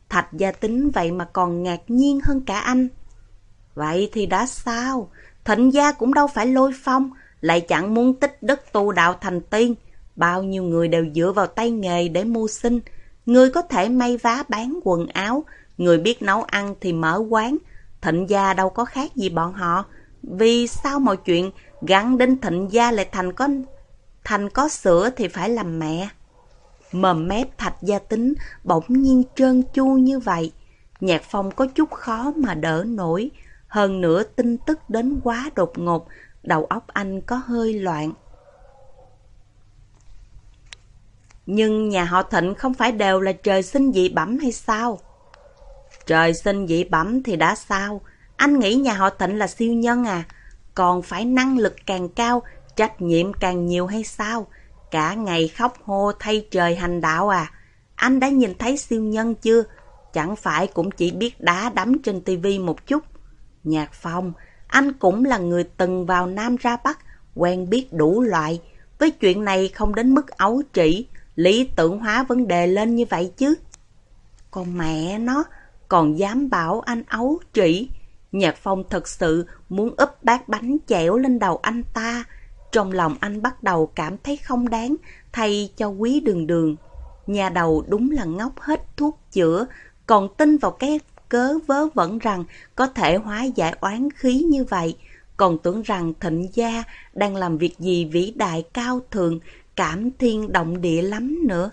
Thạch gia tính vậy mà còn ngạc nhiên hơn cả anh. Vậy thì đã sao? Thịnh gia cũng đâu phải lôi phong, lại chẳng muốn tích đất tu đạo thành tiên. Bao nhiêu người đều dựa vào tay nghề để mưu sinh. Người có thể may vá bán quần áo, người biết nấu ăn thì mở quán. Thịnh gia đâu có khác gì bọn họ. Vì sao mọi chuyện gắn đến thịnh gia lại thành có thành có sữa thì phải làm mẹ? Mầm mép thạch gia tính bỗng nhiên trơn chu như vậy. Nhạc phong có chút khó mà đỡ nổi. Hơn nữa tin tức đến quá đột ngột, đầu óc anh có hơi loạn. Nhưng nhà họ Thịnh không phải đều là trời sinh dị bẩm hay sao? Trời sinh dị bẩm thì đã sao? Anh nghĩ nhà họ Thịnh là siêu nhân à? Còn phải năng lực càng cao, trách nhiệm càng nhiều hay sao? Cả ngày khóc hô thay trời hành đạo à? Anh đã nhìn thấy siêu nhân chưa? Chẳng phải cũng chỉ biết đá đấm trên tivi một chút. Nhạc Phong, anh cũng là người từng vào Nam ra Bắc, quen biết đủ loại. Với chuyện này không đến mức ấu trĩ, lý tưởng hóa vấn đề lên như vậy chứ. còn mẹ nó, còn dám bảo anh ấu trĩ. Nhạc Phong thật sự muốn úp bát bánh chẻo lên đầu anh ta. Trong lòng anh bắt đầu cảm thấy không đáng thay cho quý đường đường. Nhà đầu đúng là ngốc hết thuốc chữa, còn tin vào cái cớ vớ vẩn rằng có thể hóa giải oán khí như vậy, còn tưởng rằng thịnh gia đang làm việc gì vĩ đại cao thượng, cảm thiên động địa lắm nữa.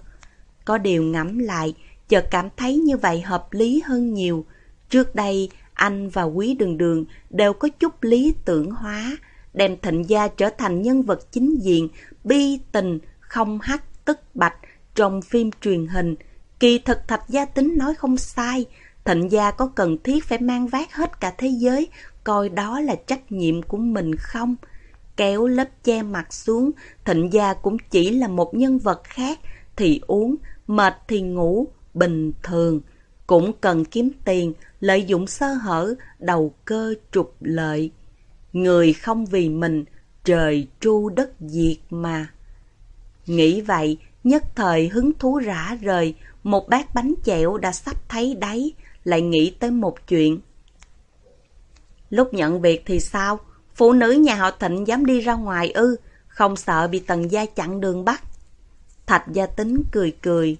Có điều ngẫm lại, chợt cảm thấy như vậy hợp lý hơn nhiều. Trước đây, anh và Quý Đường Đường đều có chút lý tưởng hóa, đem thịnh gia trở thành nhân vật chính diện, bi tình, không hắc tức bạch trong phim truyền hình. Kỳ thực thạch gia tính nói không sai, thịnh gia có cần thiết phải mang vác hết cả thế giới, coi đó là trách nhiệm của mình không? Kéo lớp che mặt xuống, thịnh gia cũng chỉ là một nhân vật khác, thì uống, mệt thì ngủ, bình thường. Cũng cần kiếm tiền, lợi dụng sơ hở, đầu cơ trục lợi. Người không vì mình, trời tru đất diệt mà. Nghĩ vậy, nhất thời hứng thú rã rời, một bát bánh chẹo đã sắp thấy đáy, lại nghĩ tới một chuyện. Lúc nhận việc thì sao? Phụ nữ nhà họ Thịnh dám đi ra ngoài ư, không sợ bị tần gia chặn đường bắt. Thạch gia tính cười cười.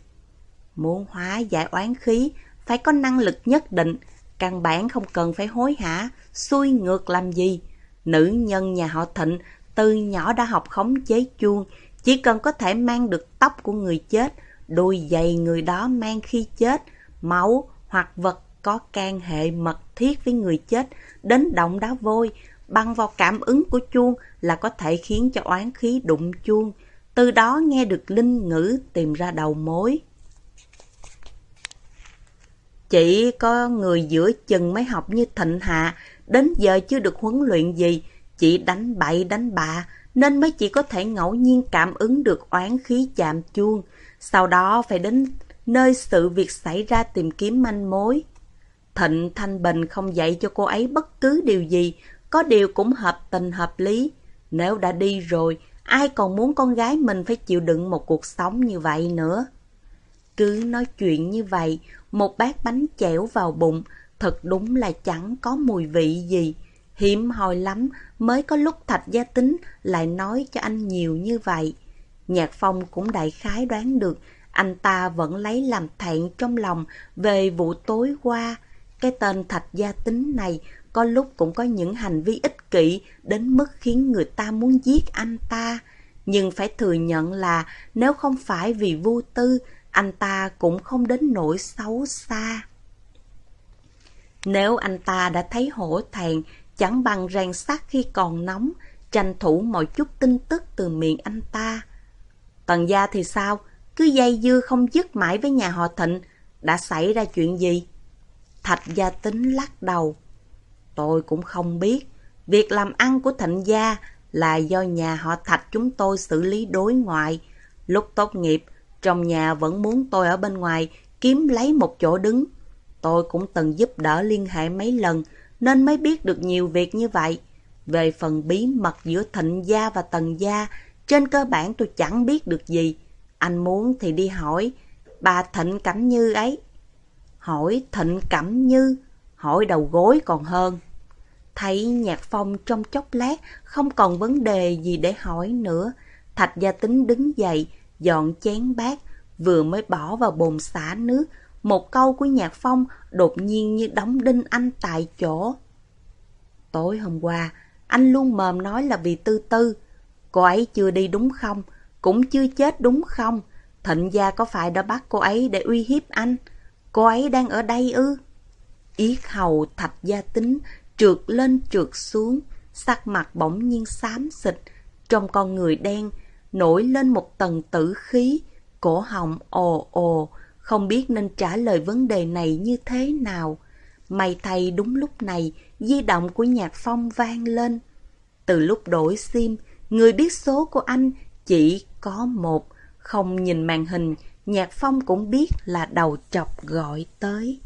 Muốn hóa giải oán khí, phải có năng lực nhất định, căn bản không cần phải hối hả, xuôi ngược làm gì. Nữ nhân nhà họ Thịnh từ nhỏ đã học khống chế chuông, chỉ cần có thể mang được tóc của người chết, đôi giày người đó mang khi chết, máu hoặc vật có can hệ mật thiết với người chết đến động đá vôi, bằng vào cảm ứng của chuông là có thể khiến cho oán khí đụng chuông, từ đó nghe được linh ngữ tìm ra đầu mối. Chỉ có người giữa chừng mới học như Thịnh Hạ, đến giờ chưa được huấn luyện gì, chỉ đánh bậy đánh bạ, nên mới chỉ có thể ngẫu nhiên cảm ứng được oán khí chạm chuông, sau đó phải đến nơi sự việc xảy ra tìm kiếm manh mối. Thịnh Thanh Bình không dạy cho cô ấy bất cứ điều gì, có điều cũng hợp tình hợp lý. Nếu đã đi rồi, ai còn muốn con gái mình phải chịu đựng một cuộc sống như vậy nữa. Cứ nói chuyện như vậy, một bát bánh chẻo vào bụng, thật đúng là chẳng có mùi vị gì. Hiếm hoi lắm mới có lúc Thạch Gia Tính lại nói cho anh nhiều như vậy. Nhạc Phong cũng đại khái đoán được anh ta vẫn lấy làm thẹn trong lòng về vụ tối qua. Cái tên Thạch Gia Tính này có lúc cũng có những hành vi ích kỷ đến mức khiến người ta muốn giết anh ta. Nhưng phải thừa nhận là nếu không phải vì vô tư, anh ta cũng không đến nỗi xấu xa. Nếu anh ta đã thấy hổ thẹn, chẳng bằng rèn sắt khi còn nóng, tranh thủ mọi chút tin tức từ miệng anh ta. Tần gia thì sao? Cứ dây dưa không dứt mãi với nhà họ Thịnh. Đã xảy ra chuyện gì? Thạch gia tính lắc đầu. Tôi cũng không biết. Việc làm ăn của thịnh gia là do nhà họ Thạch chúng tôi xử lý đối ngoại. Lúc tốt nghiệp, trong nhà vẫn muốn tôi ở bên ngoài kiếm lấy một chỗ đứng. Tôi cũng từng giúp đỡ liên hệ mấy lần nên mới biết được nhiều việc như vậy. Về phần bí mật giữa thịnh gia và tần gia, trên cơ bản tôi chẳng biết được gì. Anh muốn thì đi hỏi bà Thịnh Cẩm Như ấy. Hỏi Thịnh Cẩm Như, hỏi đầu gối còn hơn. Thấy Nhạc Phong trong chốc lát không còn vấn đề gì để hỏi nữa. Thạch Gia Tính đứng dậy, dọn chén bát, vừa mới bỏ vào bồn xả nước. Một câu của Nhạc Phong đột nhiên như đóng đinh anh tại chỗ. Tối hôm qua, anh luôn mờm nói là vì tư tư. Cô ấy chưa đi đúng không? Cũng chưa chết đúng không? Thịnh gia có phải đã bắt cô ấy để uy hiếp anh? Cô ấy đang ở đây ư? Yết hầu thạch gia tính trượt lên trượt xuống, sắc mặt bỗng nhiên xám xịt, trong con người đen nổi lên một tầng tử khí, cổ họng ồ ồ, không biết nên trả lời vấn đề này như thế nào. May thay đúng lúc này, di động của nhạc phong vang lên. Từ lúc đổi sim, người biết số của anh chỉ có một. Không nhìn màn hình, nhạc phong cũng biết là đầu chọc gọi tới.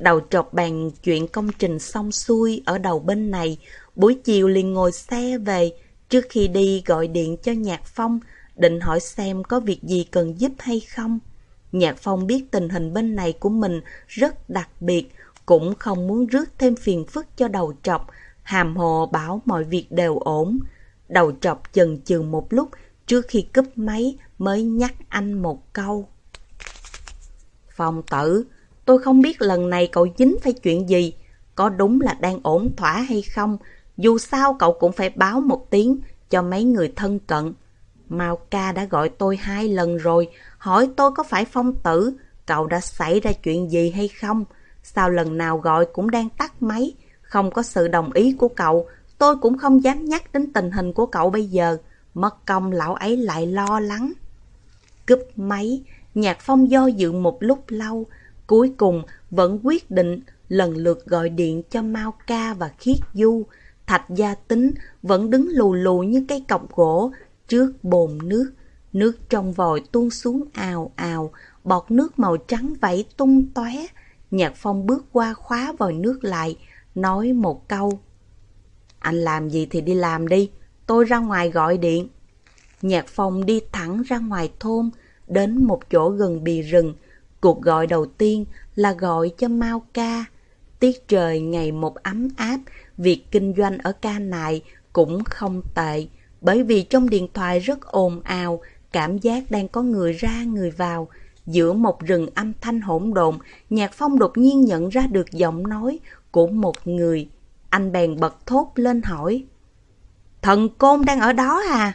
Đầu trọc bàn chuyện công trình xong xuôi ở đầu bên này, buổi chiều liền ngồi xe về, trước khi đi gọi điện cho Nhạc Phong, định hỏi xem có việc gì cần giúp hay không. Nhạc Phong biết tình hình bên này của mình rất đặc biệt, cũng không muốn rước thêm phiền phức cho đầu trọc, hàm hồ bảo mọi việc đều ổn. Đầu trọc chần chừ một lúc trước khi cúp máy mới nhắc anh một câu. Phong tử, tôi không biết lần này cậu dính phải chuyện gì, có đúng là đang ổn thỏa hay không, dù sao cậu cũng phải báo một tiếng cho mấy người thân cận. Mao ca đã gọi tôi hai lần rồi, hỏi tôi có phải phong tử, cậu đã xảy ra chuyện gì hay không? Sao lần nào gọi cũng đang tắt máy, không có sự đồng ý của cậu, tôi cũng không dám nhắc đến tình hình của cậu bây giờ. Mất công lão ấy lại lo lắng. Cúp máy, Nhạc Phong do dự một lúc lâu, cuối cùng vẫn quyết định lần lượt gọi điện cho Mao Ca và Khiết Du. Thạch Gia Tính vẫn đứng lù lù như cây cọc gỗ trước bồn nước. Nước trong vòi tuôn xuống ào ào, bọt nước màu trắng vẫy tung tóe. Nhạc Phong bước qua khóa vòi nước lại, nói một câu. Anh làm gì thì đi làm đi, tôi ra ngoài gọi điện. Nhạc Phong đi thẳng ra ngoài thôn, đến một chỗ gần bì rừng. Cuộc gọi đầu tiên là gọi cho Mao Ca. Tiết trời ngày một ấm áp, việc kinh doanh ở ca này cũng không tệ, bởi vì trong điện thoại rất ồn ào, cảm giác đang có người ra người vào. Giữa một rừng âm thanh hỗn độn, Nhạc Phong đột nhiên nhận ra được giọng nói của một người. Anh bèn bật thốt lên hỏi. Thần Côn đang ở đó à?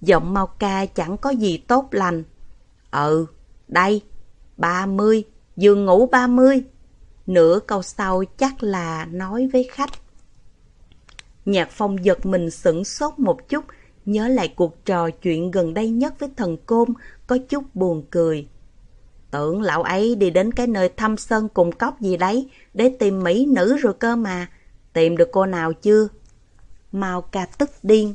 Giọng mau ca chẳng có gì tốt lành. Ừ, đây, ba mươi, giường ngủ ba mươi. Nửa câu sau chắc là nói với khách. Nhạc phong giật mình sửng sốt một chút, nhớ lại cuộc trò chuyện gần đây nhất với thần côn, có chút buồn cười. Tưởng lão ấy đi đến cái nơi thăm sơn cùng cốc gì đấy, để tìm mỹ nữ rồi cơ mà. Tìm được cô nào chưa? mau ca tức điên.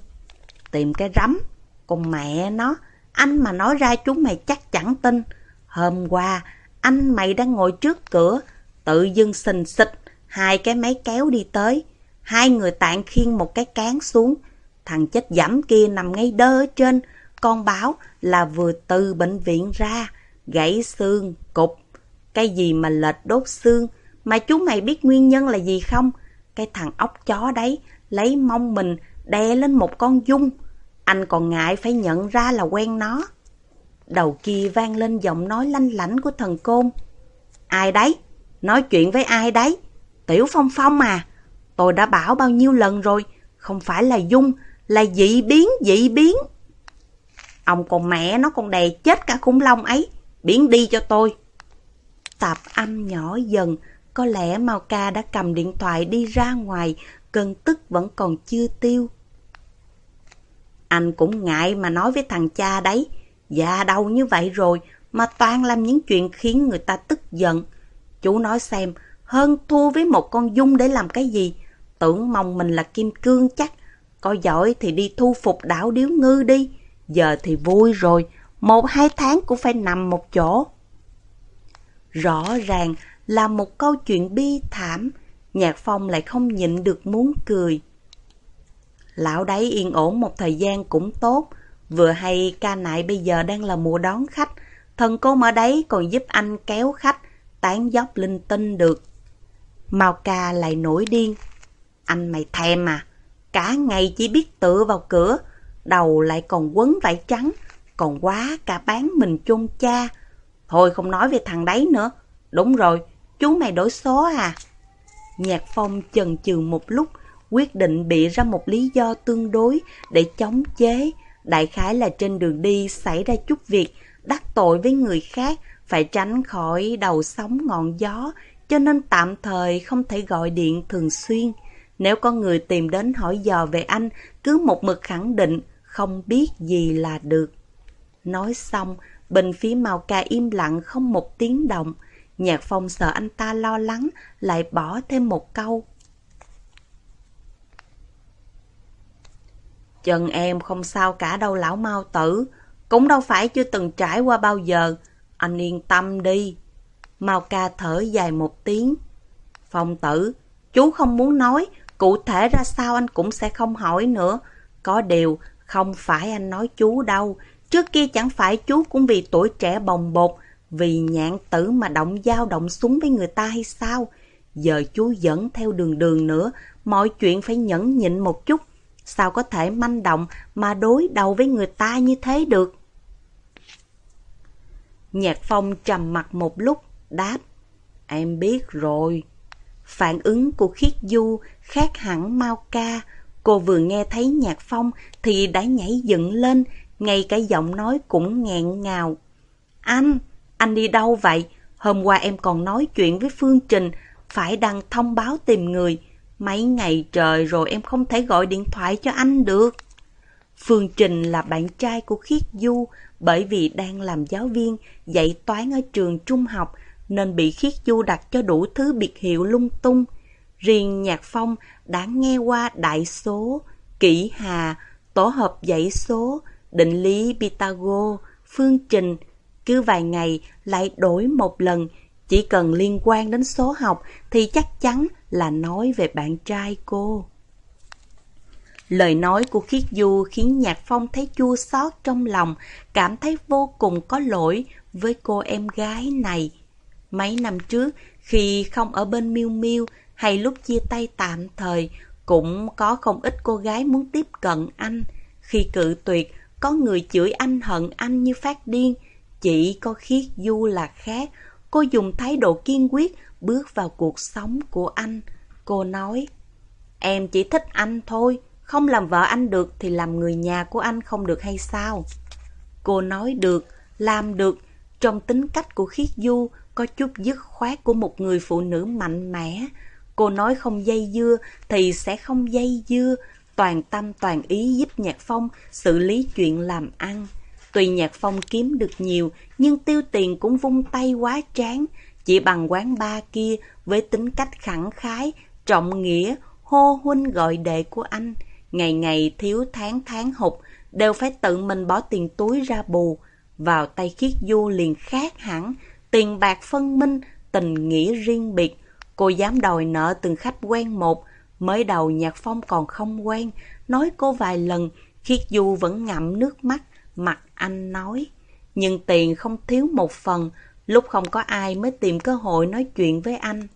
Tìm cái rắm. con mẹ nó, anh mà nói ra chúng mày chắc chẳng tin. Hôm qua, anh mày đang ngồi trước cửa, tự dưng xình xịch, hai cái máy kéo đi tới. Hai người tạng khiêng một cái cán xuống. Thằng chết dẫm kia nằm ngay đơ ở trên. Con báo là vừa từ bệnh viện ra, gãy xương, cục. Cái gì mà lệch đốt xương, mà chú mày biết nguyên nhân là gì không? Cái thằng ốc chó đấy lấy mông mình đè lên một con dung. Anh còn ngại phải nhận ra là quen nó. Đầu kia vang lên giọng nói lanh lảnh của thần côn. Ai đấy? Nói chuyện với ai đấy? Tiểu Phong Phong à? Tôi đã bảo bao nhiêu lần rồi, không phải là dung, là dị biến, dị biến. Ông còn mẹ nó còn đè chết cả khủng long ấy, biến đi cho tôi. Tạp âm nhỏ dần, có lẽ Mao Ca đã cầm điện thoại đi ra ngoài, cơn tức vẫn còn chưa tiêu. Anh cũng ngại mà nói với thằng cha đấy, già đâu như vậy rồi mà toàn làm những chuyện khiến người ta tức giận. Chú nói xem, hơn thua với một con dung để làm cái gì? Tưởng mong mình là kim cương chắc. Có giỏi thì đi thu phục đảo điếu ngư đi. Giờ thì vui rồi, một hai tháng cũng phải nằm một chỗ. Rõ ràng là một câu chuyện bi thảm, Nhạc Phong lại không nhịn được muốn cười. Lão đấy yên ổn một thời gian cũng tốt, vừa hay ca nại bây giờ đang là mùa đón khách, thần cô ở đấy còn giúp anh kéo khách, tán dóc linh tinh được. Mao ca lại nổi điên. Anh mày thèm à, cả ngày chỉ biết tựa vào cửa, đầu lại còn quấn vải trắng, còn quá cả bán mình chôn cha. Thôi không nói về thằng đấy nữa. Đúng rồi, chú mày đổi số à? Nhạc Phong chần chừ một lúc, quyết định bị ra một lý do tương đối để chống chế. Đại khái là trên đường đi xảy ra chút việc, đắc tội với người khác, phải tránh khỏi đầu sóng ngọn gió, cho nên tạm thời không thể gọi điện thường xuyên. Nếu có người tìm đến hỏi dò về anh, cứ một mực khẳng định không biết gì là được. Nói xong, bên phía Mao Ca im lặng không một tiếng động. Nhạc Phong sợ anh ta lo lắng, lại bỏ thêm một câu. Chân em không sao cả đâu lão mau tử, cũng đâu phải chưa từng trải qua bao giờ. Anh yên tâm đi. Mao ca thở dài một tiếng. Phong tử, chú không muốn nói, cụ thể ra sao anh cũng sẽ không hỏi nữa. Có điều, không phải anh nói chú đâu. Trước kia chẳng phải chú cũng vì tuổi trẻ bồng bột, vì nhạn tử mà động dao động súng với người ta hay sao? Giờ chú dẫn theo đường đường nữa, mọi chuyện phải nhẫn nhịn một chút. Sao có thể manh động mà đối đầu với người ta như thế được? Nhạc Phong trầm mặt một lúc, đáp. Em biết rồi. Phản ứng của khiết du khác hẳn mau ca. Cô vừa nghe thấy nhạc phong thì đã nhảy dựng lên, ngay cả giọng nói cũng nghẹn ngào. Anh, anh đi đâu vậy? Hôm qua em còn nói chuyện với Phương Trình, phải đăng thông báo tìm người. Mấy ngày trời rồi em không thể gọi điện thoại cho anh được. Phương Trình là bạn trai của Khiết Du, bởi vì đang làm giáo viên, dạy toán ở trường trung học, nên bị Khiết Du đặt cho đủ thứ biệt hiệu lung tung. Riêng Nhạc Phong đã nghe qua đại số, kỹ hà, tổ hợp dãy số, định lý Pythagore, phương trình, cứ vài ngày lại đổi một lần, chỉ cần liên quan đến số học thì chắc chắn là nói về bạn trai cô. Lời nói của Khiết Du khiến Nhạc Phong thấy chua xót trong lòng, cảm thấy vô cùng có lỗi với cô em gái này. Mấy năm trước, khi không ở bên Miêu Miêu hay lúc chia tay tạm thời, cũng có không ít cô gái muốn tiếp cận anh. Khi cự tuyệt, có người chửi anh hận anh như phát điên. Chỉ có Khiết Du là khác. Cô dùng thái độ kiên quyết bước vào cuộc sống của anh. Cô nói, em chỉ thích anh thôi, không làm vợ anh được thì làm người nhà của anh không được hay sao? Cô nói được, làm được. Trong tính cách của Khiết Du có chút dứt khoát của một người phụ nữ mạnh mẽ. Cô nói không dây dưa thì sẽ không dây dưa, toàn tâm toàn ý giúp Nhạc Phong xử lý chuyện làm ăn. Tuy Nhạc Phong kiếm được nhiều, nhưng tiêu tiền cũng vung tay quá tráng. Chỉ bằng quán ba kia với tính cách khẳng khái, trọng nghĩa, hô huynh gọi đệ của anh. Ngày ngày thiếu tháng tháng hụt, đều phải tự mình bỏ tiền túi ra bù. Vào tay khiết du liền khác hẳn, tiền bạc phân minh, tình nghĩa riêng biệt. Cô dám đòi nợ từng khách quen một, mới đầu Nhạc Phong còn không quen, nói cô vài lần, khiết du vẫn ngậm nước mắt, mặt anh nói. Nhưng tiền không thiếu một phần, lúc không có ai mới tìm cơ hội nói chuyện với anh.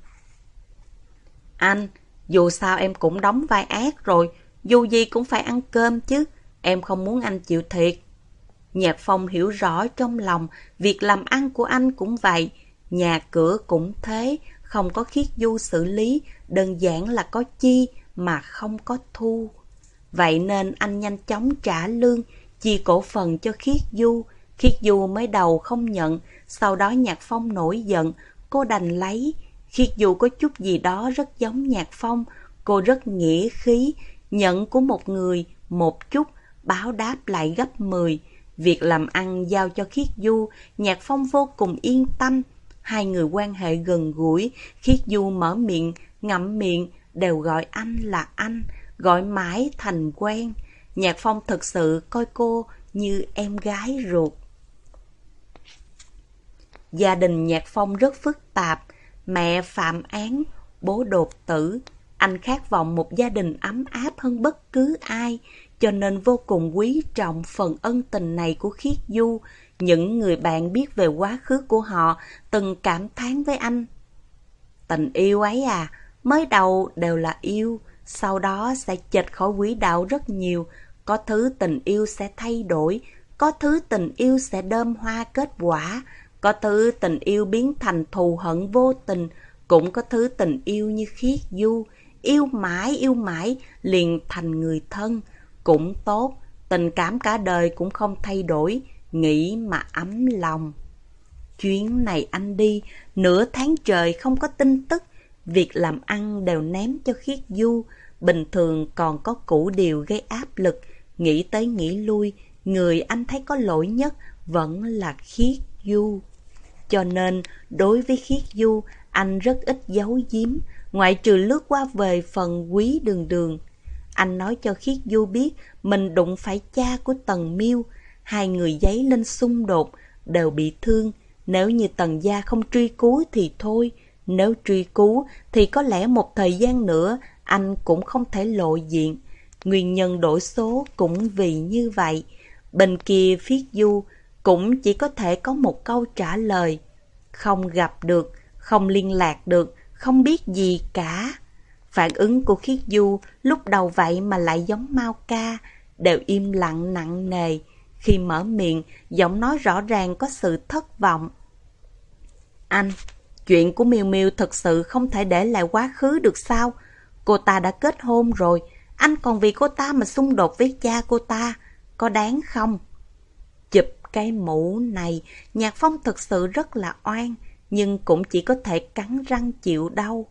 Anh, dù sao em cũng đóng vai ác rồi, dù gì cũng phải ăn cơm chứ, em không muốn anh chịu thiệt. Nhạc Phong hiểu rõ trong lòng, việc làm ăn của anh cũng vậy, nhà cửa cũng thế, không có khiết du xử lý, đơn giản là có chi mà không có thu. Vậy nên anh nhanh chóng trả lương, chia cổ phần cho khiết du. Khiết du mới đầu không nhận, sau đó Nhạc Phong nổi giận, cô đành lấy. Khiết du có chút gì đó rất giống Nhạc Phong, cô rất nghĩa khí, nhận của một người một chút, báo đáp lại gấp 10. Việc làm ăn giao cho Khiết Du, Nhạc Phong vô cùng yên tâm. Hai người quan hệ gần gũi, Khiết Du mở miệng, ngậm miệng, đều gọi anh là anh, gọi mãi thành quen. Nhạc Phong thực sự coi cô như em gái ruột. Gia đình Nhạc Phong rất phức tạp, mẹ phạm án, bố đột tử. Anh khát vọng một gia đình ấm áp hơn bất cứ ai, cho nên vô cùng quý trọng phần ân tình này của Khiết Du. Những người bạn biết về quá khứ của họ từng cảm thán với anh. Tình yêu ấy à, mới đầu đều là yêu, sau đó sẽ chệch khỏi quỹ đạo rất nhiều. Có thứ tình yêu sẽ thay đổi, có thứ tình yêu sẽ đơm hoa kết quả, có thứ tình yêu biến thành thù hận vô tình, cũng có thứ tình yêu như khiết du, yêu mãi yêu mãi liền thành người thân, cũng tốt, tình cảm cả đời cũng không thay đổi, nghĩ mà ấm lòng. Chuyến này anh đi, nửa tháng trời không có tin tức, việc làm ăn đều ném cho khiết du, bình thường còn có củ điều gây áp lực, nghĩ tới nghĩ lui, người anh thấy có lỗi nhất vẫn là khiết du. Cho nên, đối với khiết du, anh rất ít giấu giếm, ngoại trừ lướt qua về phần quý đường đường. Anh nói cho khiết du biết mình đụng phải cha của Tần Miêu, hai người giấy lên xung đột, đều bị thương. Nếu như Tần Gia không truy cứu thì thôi, nếu truy cứu thì có lẽ một thời gian nữa anh cũng không thể lộ diện. Nguyên nhân đổi số cũng vì như vậy. Bên kia phiết du cũng chỉ có thể có một câu trả lời. Không gặp được, không liên lạc được, không biết gì cả. Phản ứng của khiết du lúc đầu vậy mà lại giống mau ca, đều im lặng nặng nề. Khi mở miệng, giọng nói rõ ràng có sự thất vọng. Anh, chuyện của Miêu Miêu thật sự không thể để lại quá khứ được sao? Cô ta đã kết hôn rồi, anh còn vì cô ta mà xung đột với cha cô ta, có đáng không? Chụp cái mũ này, Nhạc Phong thực sự rất là oan, nhưng cũng chỉ có thể cắn răng chịu đau.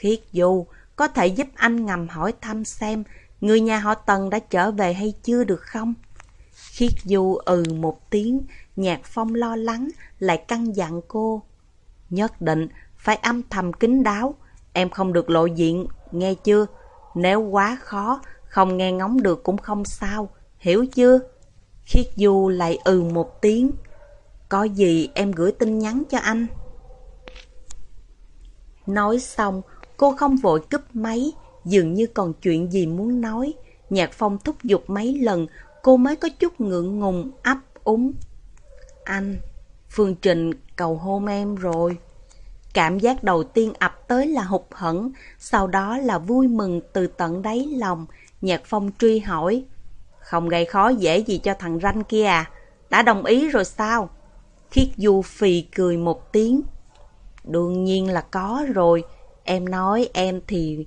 Khiết Du, có thể giúp anh ngầm hỏi thăm xem người nhà họ Tần đã trở về hay chưa được không? Khiết Du ừ một tiếng, Nhạc Phong lo lắng, lại căng dặn cô. Nhất định phải âm thầm kín đáo, em không được lộ diện, nghe chưa? Nếu quá khó, không nghe ngóng được cũng không sao, hiểu chưa? Khiết Du lại ừ một tiếng. Có gì em gửi tin nhắn cho anh. Nói xong, cô không vội cúp máy, dường như còn chuyện gì muốn nói. Nhạc phong thúc giục mấy lần, cô mới có chút ngượng ngùng, ấp úng. Anh, Phương Trình cầu hôn em rồi. Cảm giác đầu tiên ập tới là hụt hẫng, sau đó là vui mừng từ tận đáy lòng. Nhạc Phong truy hỏi, không gây khó dễ gì cho thằng ranh kia à? Đã đồng ý rồi sao? Khiết Du phì cười một tiếng. Đương nhiên là có rồi. Em nói em thì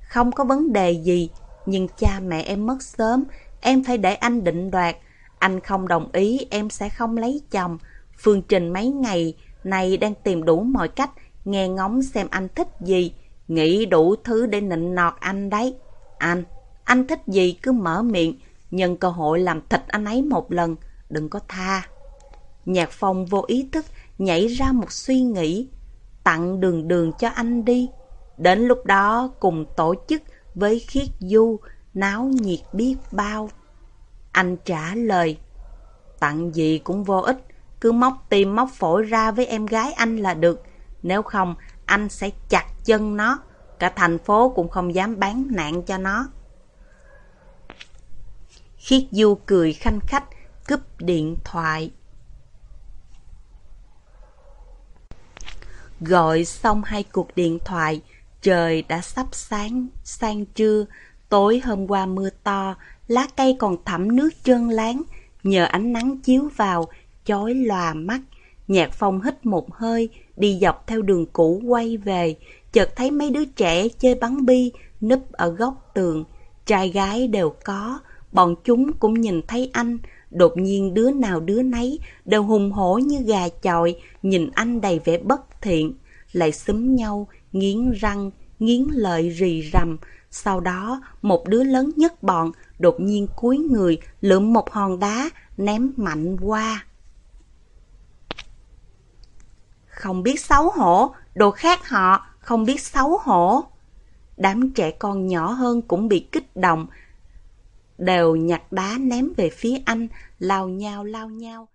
không có vấn đề gì. Nhưng cha mẹ em mất sớm. Em phải để anh định đoạt. Anh không đồng ý em sẽ không lấy chồng. Phương Trình mấy ngày này đang tìm đủ mọi cách nghe ngóng xem anh thích gì. Nghĩ đủ thứ để nịnh nọt anh đấy. Anh, anh thích gì cứ mở miệng nhân cơ hội làm thịt anh ấy một lần, đừng có tha. Nhạc phong vô ý thức nhảy ra một suy nghĩ, tặng đường đường cho anh đi. Đến lúc đó cùng tổ chức với khiết du, náo nhiệt biết bao. Anh trả lời, tặng gì cũng vô ích, cứ móc tim móc phổi ra với em gái anh là được. Nếu không, anh sẽ chặt chân nó, cả thành phố cũng không dám bán nạn cho nó. Khiết Du cười khanh khách, cúp điện thoại. Gọi xong hai cuộc điện thoại, trời đã sắp sáng, sang trưa. Tối hôm qua mưa to, lá cây còn thẳm nước trơn láng, nhờ ánh nắng chiếu vào, chói lòa mắt. Nhạc phong hít một hơi, đi dọc theo đường cũ quay về, chợt thấy mấy đứa trẻ chơi bắn bi, núp ở góc tường. Trai gái đều có, bọn chúng cũng nhìn thấy anh, đột nhiên đứa nào đứa nấy đều hùng hổ như gà chọi, nhìn anh đầy vẻ bất thiện, lại xúm nhau, nghiến răng, nghiến lợi rì rầm. Sau đó, một đứa lớn nhất bọn đột nhiên cúi người lượm một hòn đá ném mạnh qua. Không biết xấu hổ, đồ khác họ, không biết xấu hổ. Đám trẻ con nhỏ hơn cũng bị kích động, đều nhặt đá ném về phía anh, lao nhau lao nhau.